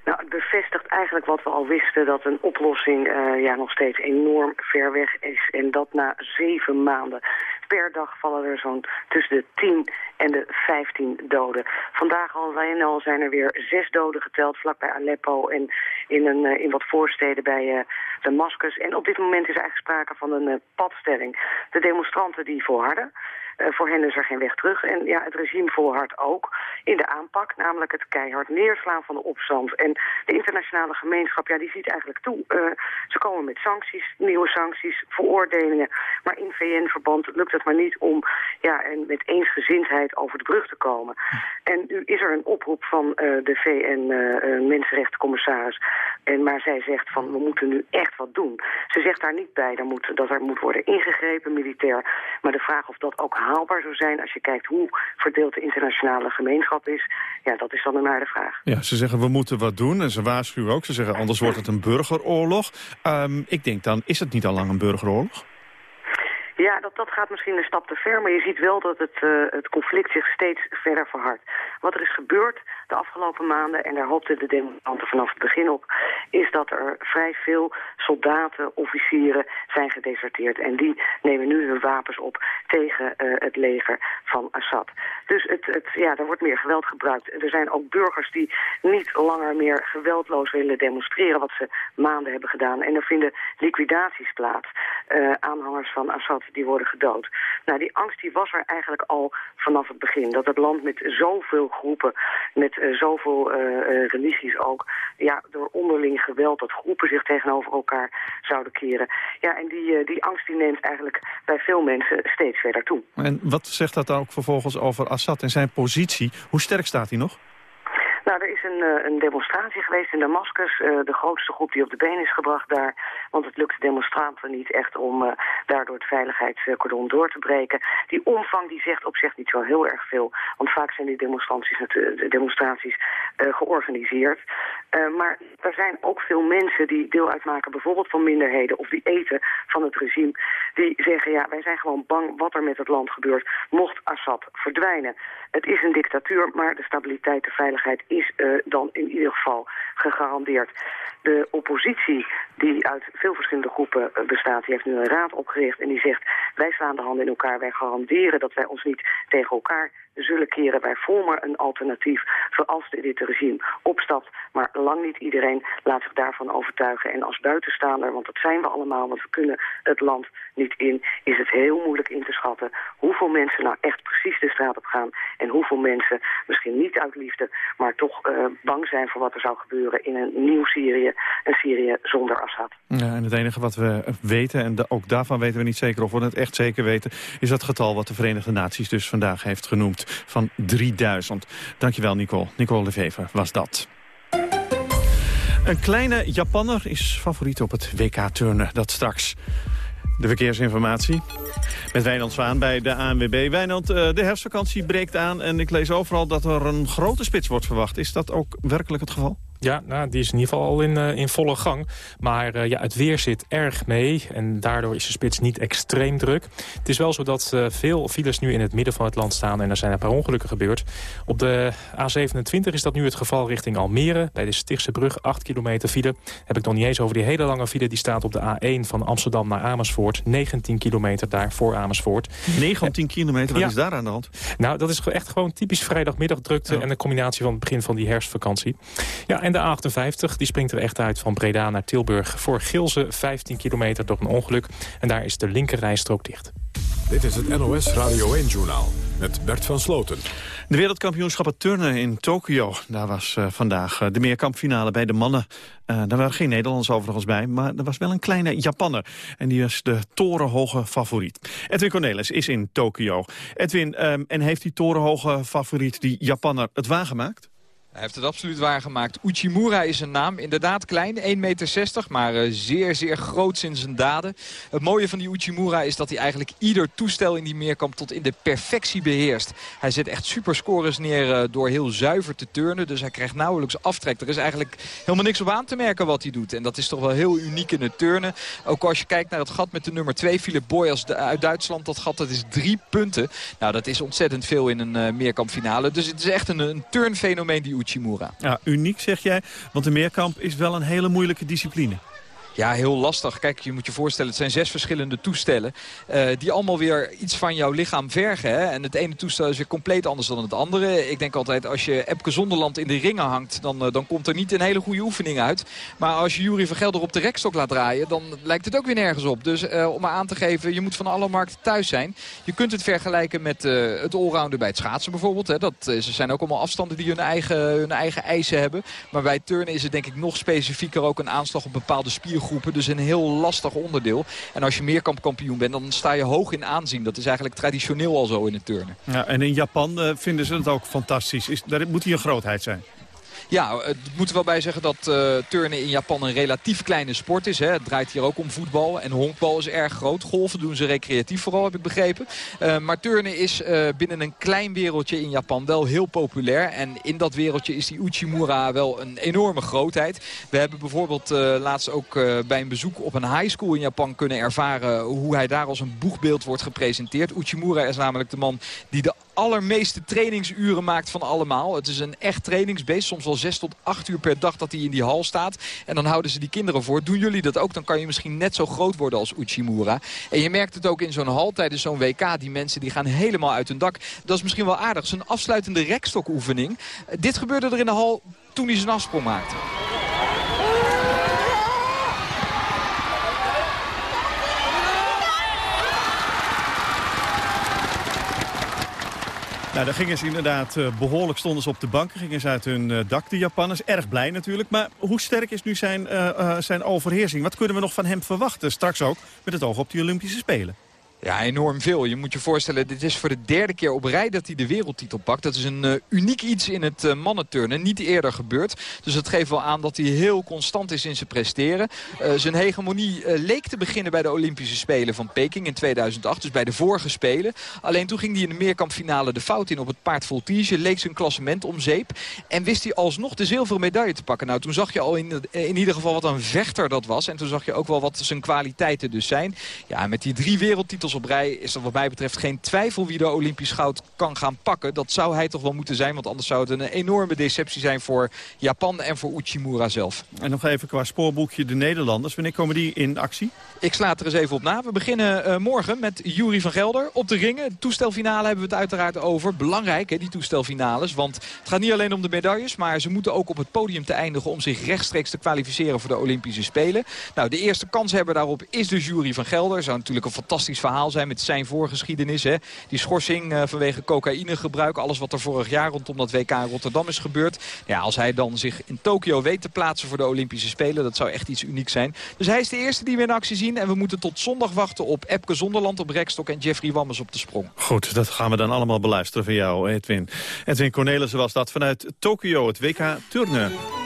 Nou, het bevestigt eigenlijk wat we al wisten... dat een oplossing uh, ja, nog steeds enorm ver weg is. En dat na zeven maanden. Per dag vallen er zo'n tussen de 10 en de 15 doden. Vandaag alleen al zijn er weer zes doden geteld vlakbij Aleppo... en in, een, uh, in wat voorsteden bij uh, Damascus. En op dit moment is eigenlijk sprake van een padstelling. De demonstranten die volharden... Uh, voor hen is er geen weg terug. En ja, het regime volhardt ook in de aanpak, namelijk het keihard neerslaan van de opstand. En de internationale gemeenschap, ja, die ziet eigenlijk toe. Uh, ze komen met sancties, nieuwe sancties, veroordelingen. Maar in VN-verband lukt het maar niet om ja, en met eensgezindheid over de brug te komen. En nu is er een oproep van uh, de VN-mensenrechtencommissaris. en maar zij zegt van, we moeten nu echt wat doen. Ze zegt daar niet bij dat, moet, dat er moet worden ingegrepen militair. Maar de vraag of dat ook haalbaar zou zijn als je kijkt hoe verdeeld de internationale gemeenschap is. Ja, dat is dan een naar vraag. Ja, ze zeggen we moeten wat doen en ze waarschuwen ook. Ze zeggen anders wordt het een burgeroorlog. Um, ik denk dan, is het niet al lang een burgeroorlog? Ja, dat, dat gaat misschien een stap te ver, maar je ziet wel dat het, uh, het conflict zich steeds verder verhardt. Wat er is gebeurd de afgelopen maanden, en daar hoopten de demonstranten vanaf het begin op, is dat er vrij veel soldaten, officieren zijn gedeserteerd. En die nemen nu hun wapens op tegen uh, het leger van Assad. Dus het, het, ja, er wordt meer geweld gebruikt. Er zijn ook burgers die niet langer meer geweldloos willen demonstreren, wat ze maanden hebben gedaan. En er vinden liquidaties plaats. Uh, aanhangers van Assad die worden gedood. Nou, die angst die was er eigenlijk al vanaf het begin. Dat het land met zoveel groepen, met uh, zoveel uh, uh, religies ook... ja, door onderling geweld, dat groepen zich tegenover elkaar zouden keren. Ja, en die, die angst die neemt eigenlijk bij veel mensen steeds verder toe. En wat zegt dat dan ook vervolgens over Assad en zijn positie? Hoe sterk staat hij nog? Nou, er is een, uh, een demonstratie geweest in Damascus. Uh, de grootste groep die op de been is gebracht daar. Want het lukt de demonstranten niet echt om uh, daardoor het veiligheidscordon door te breken. Die omvang die zegt op zich niet zo heel erg veel. Want vaak zijn die demonstraties, de demonstraties georganiseerd. maar er zijn ook veel mensen die deel uitmaken bijvoorbeeld van minderheden... of die eten van het regime. Die zeggen, ja, wij zijn gewoon bang wat er met het land gebeurt... mocht Assad verdwijnen. Het is een dictatuur, maar de stabiliteit, de veiligheid is uh, dan in ieder geval gegarandeerd. De oppositie, die uit veel verschillende groepen bestaat, die heeft nu een raad opgericht en die zegt... wij slaan de handen in elkaar, wij garanderen dat wij ons niet tegen elkaar zullen keren. Wij vormen een alternatief voor als dit regime opstapt. Maar lang niet iedereen laat zich daarvan overtuigen. En als buitenstaander, want dat zijn we allemaal, want we kunnen het land niet in, is het heel moeilijk in te schatten hoeveel mensen nou echt precies de straat op gaan en hoeveel mensen misschien niet uit liefde, maar toch uh, bang zijn voor wat er zou gebeuren in een nieuw Syrië, een Syrië zonder Assad. Ja, en het enige wat we weten, en ook daarvan weten we niet zeker of we het echt zeker weten, is dat getal wat de Verenigde Naties dus vandaag heeft genoemd van 3000. Dankjewel Nicole. Nicole Lefever was dat. Een kleine Japanner is favoriet op het WK turnen. Dat straks. De verkeersinformatie met Wijnand Zwaan bij de ANWB. Wijnand, de herfstvakantie breekt aan en ik lees overal dat er een grote spits wordt verwacht. Is dat ook werkelijk het geval? Ja, nou, die is in ieder geval al in, uh, in volle gang. Maar uh, ja, het weer zit erg mee en daardoor is de spits niet extreem druk. Het is wel zo dat uh, veel files nu in het midden van het land staan... en er zijn een paar ongelukken gebeurd. Op de A27 is dat nu het geval richting Almere. Bij de Stichtse brug 8 kilometer file. Heb ik nog niet eens over die hele lange file. Die staat op de A1 van Amsterdam naar Amersfoort. 19 kilometer daar voor Amersfoort. 19 kilometer, wat ja. is daar aan de hand? Nou, dat is echt gewoon typisch vrijdagmiddagdrukte... Oh. en de combinatie van het begin van die herfstvakantie. Ja, en de A58 die springt er echt uit van Breda naar Tilburg. Voor Gilze 15 kilometer door een ongeluk. En daar is de linkerrijstrook dicht. Dit is het NOS Radio 1-journaal met Bert van Sloten. De wereldkampioenschappen turnen in Tokio. Daar was uh, vandaag uh, de meerkampfinale bij de mannen. Uh, daar waren geen Nederlanders overigens bij, maar er was wel een kleine Japanner. En die was de torenhoge favoriet. Edwin Cornelis is in Tokio. Edwin, um, en heeft die torenhoge favoriet, die Japanner, het waargemaakt? Hij heeft het absoluut waargemaakt. Uchimura is een naam. Inderdaad klein, 1,60 meter, maar uh, zeer, zeer groot in zijn daden. Het mooie van die Uchimura is dat hij eigenlijk ieder toestel in die meerkamp tot in de perfectie beheerst. Hij zet echt superscores neer uh, door heel zuiver te turnen. Dus hij krijgt nauwelijks aftrek. Er is eigenlijk helemaal niks op aan te merken wat hij doet. En dat is toch wel heel uniek in het turnen. Ook als je kijkt naar het gat met de nummer 2, Philip Boyas uit Duitsland. Dat gat dat is drie punten. Nou, dat is ontzettend veel in een uh, meerkampfinale. Dus het is echt een, een turnfenomeen die Uchimura. Ja, uniek zeg jij, want de meerkamp is wel een hele moeilijke discipline. Ja, heel lastig. Kijk, je moet je voorstellen, het zijn zes verschillende toestellen... Uh, die allemaal weer iets van jouw lichaam vergen. Hè? En het ene toestel is weer compleet anders dan het andere. Ik denk altijd, als je Epke Zonderland in de ringen hangt... dan, uh, dan komt er niet een hele goede oefening uit. Maar als je Jury Vergelder op de rekstok laat draaien... dan lijkt het ook weer nergens op. Dus uh, om maar aan te geven, je moet van alle markten thuis zijn. Je kunt het vergelijken met het allrounder bij het schaatsen bijvoorbeeld. Hè? Dat zijn ook allemaal afstanden die hun eigen, hun eigen eisen hebben. Maar bij turnen is het denk ik nog specifieker ook een aanslag op bepaalde spiergroepen groepen. Dus een heel lastig onderdeel. En als je meerkampkampioen bent, dan sta je hoog in aanzien. Dat is eigenlijk traditioneel al zo in het turnen. Ja, en in Japan uh, vinden ze het ook fantastisch. Is, daar moet hier een grootheid zijn. Ja, het moet er wel bij zeggen dat uh, turnen in Japan een relatief kleine sport is. Hè. Het draait hier ook om voetbal en honkbal is erg groot. Golven doen ze recreatief vooral, heb ik begrepen. Uh, maar turnen is uh, binnen een klein wereldje in Japan wel heel populair. En in dat wereldje is die Uchimura wel een enorme grootheid. We hebben bijvoorbeeld laatst ook bij een bezoek op een high school in Japan kunnen ervaren... hoe hij daar als een boegbeeld wordt gepresenteerd. Uchimura is namelijk de man die de allermeeste trainingsuren maakt van allemaal. Het is een echt trainingsbeest. Soms wel 6 tot 8 uur per dag dat hij in die hal staat. En dan houden ze die kinderen voor. Doen jullie dat ook? Dan kan je misschien net zo groot worden als Uchimura. En je merkt het ook in zo'n hal tijdens zo'n WK. Die mensen die gaan helemaal uit hun dak. Dat is misschien wel aardig. Zijn afsluitende rekstokoefening. Dit gebeurde er in de hal toen hij zijn afsprong maakte. Nou, daar gingen ze inderdaad uh, behoorlijk stonden ze op de banken. Gingen ze uit hun uh, dak, de Japanners. Erg blij natuurlijk. Maar hoe sterk is nu zijn, uh, zijn overheersing? Wat kunnen we nog van hem verwachten? Straks ook met het oog op die Olympische Spelen. Ja, enorm veel. Je moet je voorstellen, dit is voor de derde keer op rij dat hij de wereldtitel pakt. Dat is een uh, uniek iets in het uh, mannenturnen. Niet eerder gebeurd. Dus dat geeft wel aan dat hij heel constant is in zijn presteren. Uh, zijn hegemonie leek te beginnen bij de Olympische Spelen van Peking in 2008. Dus bij de vorige Spelen. Alleen toen ging hij in de meerkampfinale de fout in op het paard voltige. Leek zijn klassement om zeep. En wist hij alsnog de zilveren medaille te pakken. Nou, toen zag je al in, in ieder geval wat een vechter dat was. En toen zag je ook wel wat zijn kwaliteiten dus zijn. Ja, met die drie wereldtitels op rij is er wat mij betreft geen twijfel wie de Olympisch goud kan gaan pakken. Dat zou hij toch wel moeten zijn, want anders zou het een enorme deceptie zijn voor Japan en voor Uchimura zelf. En nog even qua spoorboekje de Nederlanders. Wanneer komen die in actie? Ik sla het er eens even op na. We beginnen uh, morgen met Jury van Gelder op de ringen. Toestelfinale hebben we het uiteraard over. Belangrijk, hè, die toestelfinales. Want het gaat niet alleen om de medailles, maar ze moeten ook op het podium te eindigen om zich rechtstreeks te kwalificeren voor de Olympische Spelen. Nou, de eerste kans hebben daarop is de Jury van Gelder. Zou natuurlijk een fantastisch verhaal zijn met zijn voorgeschiedenis. Hè. Die schorsing uh, vanwege cocaïnegebruik. Alles wat er vorig jaar rondom dat WK in Rotterdam is gebeurd. Ja, als hij dan zich in Tokio weet te plaatsen voor de Olympische Spelen. Dat zou echt iets unieks zijn. Dus hij is de eerste die we in actie zien. En we moeten tot zondag wachten op Epke Zonderland op rekstok en Jeffrey Wammes op de sprong. Goed, dat gaan we dan allemaal beluisteren van jou, Edwin. Edwin Cornelissen was dat vanuit Tokio, het WK turnen.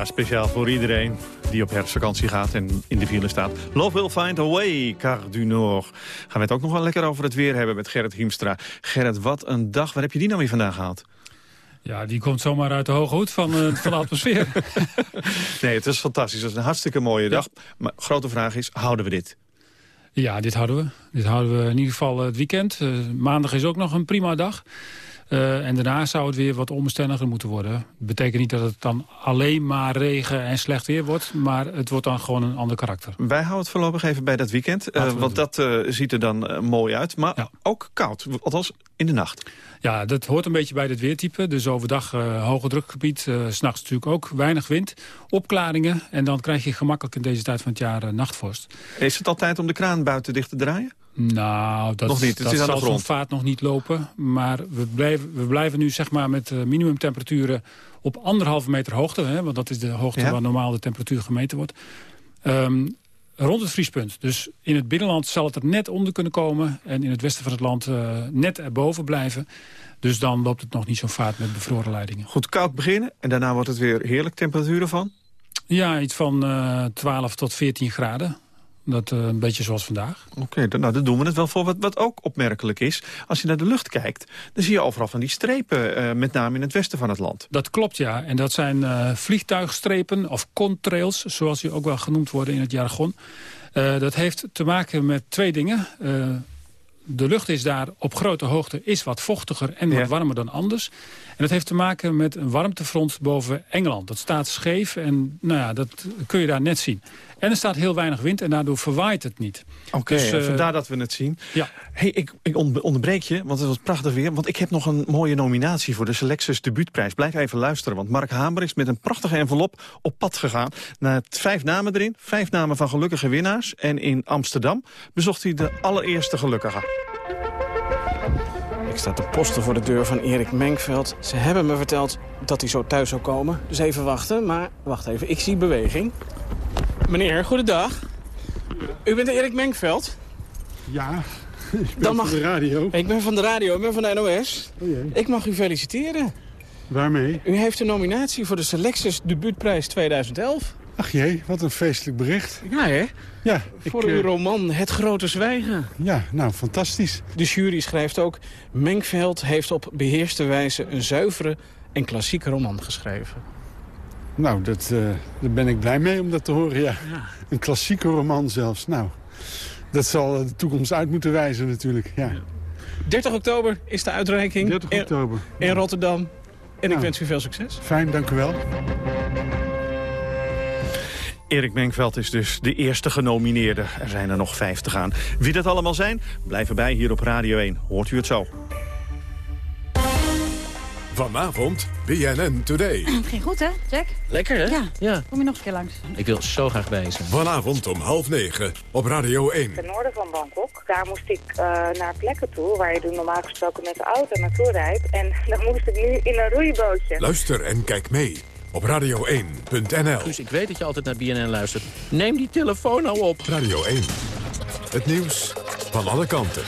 Ja, speciaal voor iedereen die op herfstvakantie gaat en in de file staat. Love will find a way, car du Nord. Gaan we het ook nog wel lekker over het weer hebben met Gerrit Hiemstra. Gerrit, wat een dag. Waar heb je die nou weer vandaan gehaald? Ja, die komt zomaar uit de hoge hoed van, uh, van de atmosfeer. nee, het is fantastisch. Het is een hartstikke mooie dag. Maar grote vraag is, houden we dit? Ja, dit houden we. Dit houden we in ieder geval het weekend. Uh, maandag is ook nog een prima dag. Uh, en daarna zou het weer wat onbestendiger moeten worden. Dat betekent niet dat het dan alleen maar regen en slecht weer wordt... maar het wordt dan gewoon een ander karakter. Wij houden het voorlopig even bij dat weekend. Uh, want dat uh, ziet er dan mooi uit. Maar ja. ook koud, althans in de nacht. Ja, dat hoort een beetje bij dit weertype. Dus overdag hoge drukgebied, s'nachts natuurlijk ook weinig wind. Opklaringen en dan krijg je gemakkelijk in deze tijd van het jaar nachtvorst. Is het altijd om de kraan buiten dicht te draaien? Nou, dat, nog niet. Het dat is zal zo'n vaart nog niet lopen. Maar we blijven, we blijven nu zeg maar met uh, minimumtemperaturen op anderhalve meter hoogte. Hè, want dat is de hoogte ja. waar normaal de temperatuur gemeten wordt. Um, rond het vriespunt. Dus in het binnenland zal het er net onder kunnen komen. En in het westen van het land uh, net erboven blijven. Dus dan loopt het nog niet zo vaart met bevroren leidingen. Goed koud beginnen en daarna wordt het weer heerlijk temperaturen van? Ja, iets van uh, 12 tot 14 graden. Dat uh, een beetje zoals vandaag. Oké, okay, nou, dan doen we het wel voor. Wat, wat ook opmerkelijk is, als je naar de lucht kijkt... dan zie je overal van die strepen, uh, met name in het westen van het land. Dat klopt, ja. En dat zijn uh, vliegtuigstrepen of contrails... zoals die ook wel genoemd worden in het jargon. dat heeft te maken met twee dingen de lucht is daar op grote hoogte is wat vochtiger en wat ja. warmer dan anders. En dat heeft te maken met een warmtefront boven Engeland. Dat staat scheef en nou ja, dat kun je daar net zien. En er staat heel weinig wind en daardoor verwaait het niet. Oké, okay, dus, uh, vandaar dat we het zien. Ja. Hey, ik, ik onderbreek je, want het was prachtig weer. Want ik heb nog een mooie nominatie voor de Selectus debuutprijs. Blijf even luisteren, want Mark Hamer is met een prachtige envelop op pad gegaan. Naar vijf namen erin, vijf namen van gelukkige winnaars. En in Amsterdam bezocht hij de allereerste gelukkige. Ik sta te posten voor de deur van Erik Menkveld. Ze hebben me verteld dat hij zo thuis zou komen. Dus even wachten, maar wacht even, ik zie beweging. Meneer, goedendag. U bent Erik Menkveld? Ja, ik ben Dan mag... van de radio. Ik ben van de radio, ik ben van de NOS. Oh. Ik mag u feliciteren. Waarmee? U heeft een nominatie voor de Selectus Debuutprijs 2011. Ach jee, wat een feestelijk bericht. Ja, hè? Ja. Voor ik, uw roman Het Grote Zwijgen. Ja, nou, fantastisch. De jury schrijft ook... Menkveld heeft op beheerste wijze een zuivere en klassieke roman geschreven. Nou, dat, uh, daar ben ik blij mee om dat te horen, ja. ja. Een klassieke roman zelfs. Nou, dat zal de toekomst uit moeten wijzen natuurlijk, ja. 30 oktober is de uitreiking 30 oktober. in, in Rotterdam. En nou, ik wens u veel succes. Fijn, dank u wel. Erik Menkveld is dus de eerste genomineerde. Er zijn er nog vijf te gaan. Wie dat allemaal zijn, blijf erbij hier op Radio 1. Hoort u het zo. Vanavond BNN Today. Ging goed, hè, Jack? Lekker, hè? Ja. ja. Kom je nog een keer langs? Ik wil zo graag bij zijn. Vanavond om half negen op Radio 1. Ten noorden van Bangkok. Daar moest ik uh, naar plekken toe waar je normaal gesproken met de auto naartoe rijdt. En dan moest ik nu in een roeibootje. Luister en kijk mee op radio1.nl. Dus ik weet dat je altijd naar BNN luistert. Neem die telefoon nou op. Radio 1. Het nieuws van alle kanten.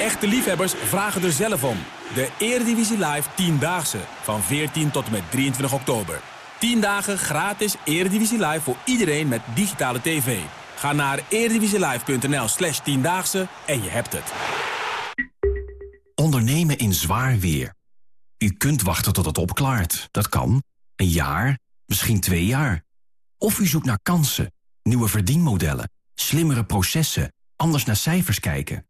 Echte liefhebbers vragen er zelf om. De Eredivisie Live 10-daagse van 14 tot en met 23 oktober. 10 dagen gratis Eredivisie Live voor iedereen met digitale tv. Ga naar eredivisielive.nl slash 10-daagse en je hebt het. Ondernemen in zwaar weer. U kunt wachten tot het opklaart. Dat kan. Een jaar, misschien twee jaar. Of u zoekt naar kansen, nieuwe verdienmodellen, slimmere processen, anders naar cijfers kijken.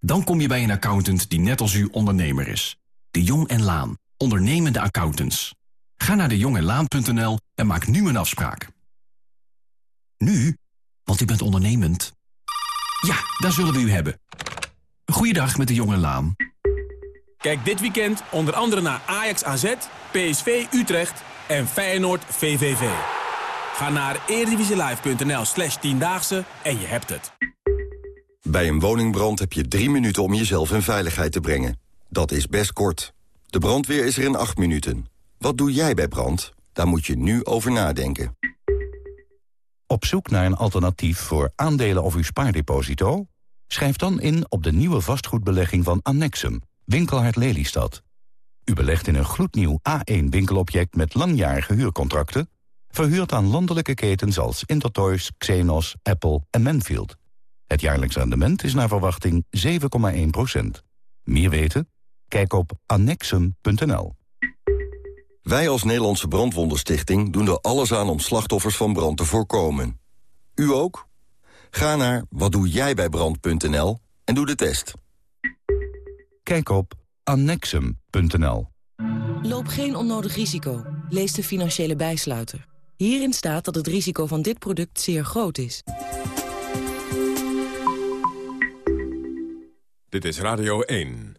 Dan kom je bij een accountant die net als u ondernemer is. De Jong en Laan, ondernemende accountants. Ga naar dejongenlaan.nl en maak nu een afspraak. Nu, want u bent ondernemend. Ja, daar zullen we u hebben. Goeiedag met de Jong en Laan. Kijk dit weekend onder andere naar Ajax AZ, PSV Utrecht en Feyenoord VVV. Ga naar eredivisielive.nl slash tiendaagse en je hebt het. Bij een woningbrand heb je drie minuten om jezelf in veiligheid te brengen. Dat is best kort. De brandweer is er in acht minuten. Wat doe jij bij brand? Daar moet je nu over nadenken. Op zoek naar een alternatief voor aandelen of uw spaardeposito? Schrijf dan in op de nieuwe vastgoedbelegging van Annexum, Winkelhard Lelystad. U belegt in een gloednieuw A1-winkelobject met langjarige huurcontracten... verhuurd aan landelijke ketens als Intertoys, Xenos, Apple en Manfield. Het jaarlijks rendement is naar verwachting 7,1% Meer weten? Kijk op annexum.nl. Wij als Nederlandse Brandwondenstichting doen er alles aan om slachtoffers van brand te voorkomen. U ook? Ga naar watdoejijbijbrand.nl en doe de test. Kijk op annexum.nl. Loop geen onnodig risico. Lees de financiële bijsluiter. Hierin staat dat het risico van dit product zeer groot is. Dit is Radio 1.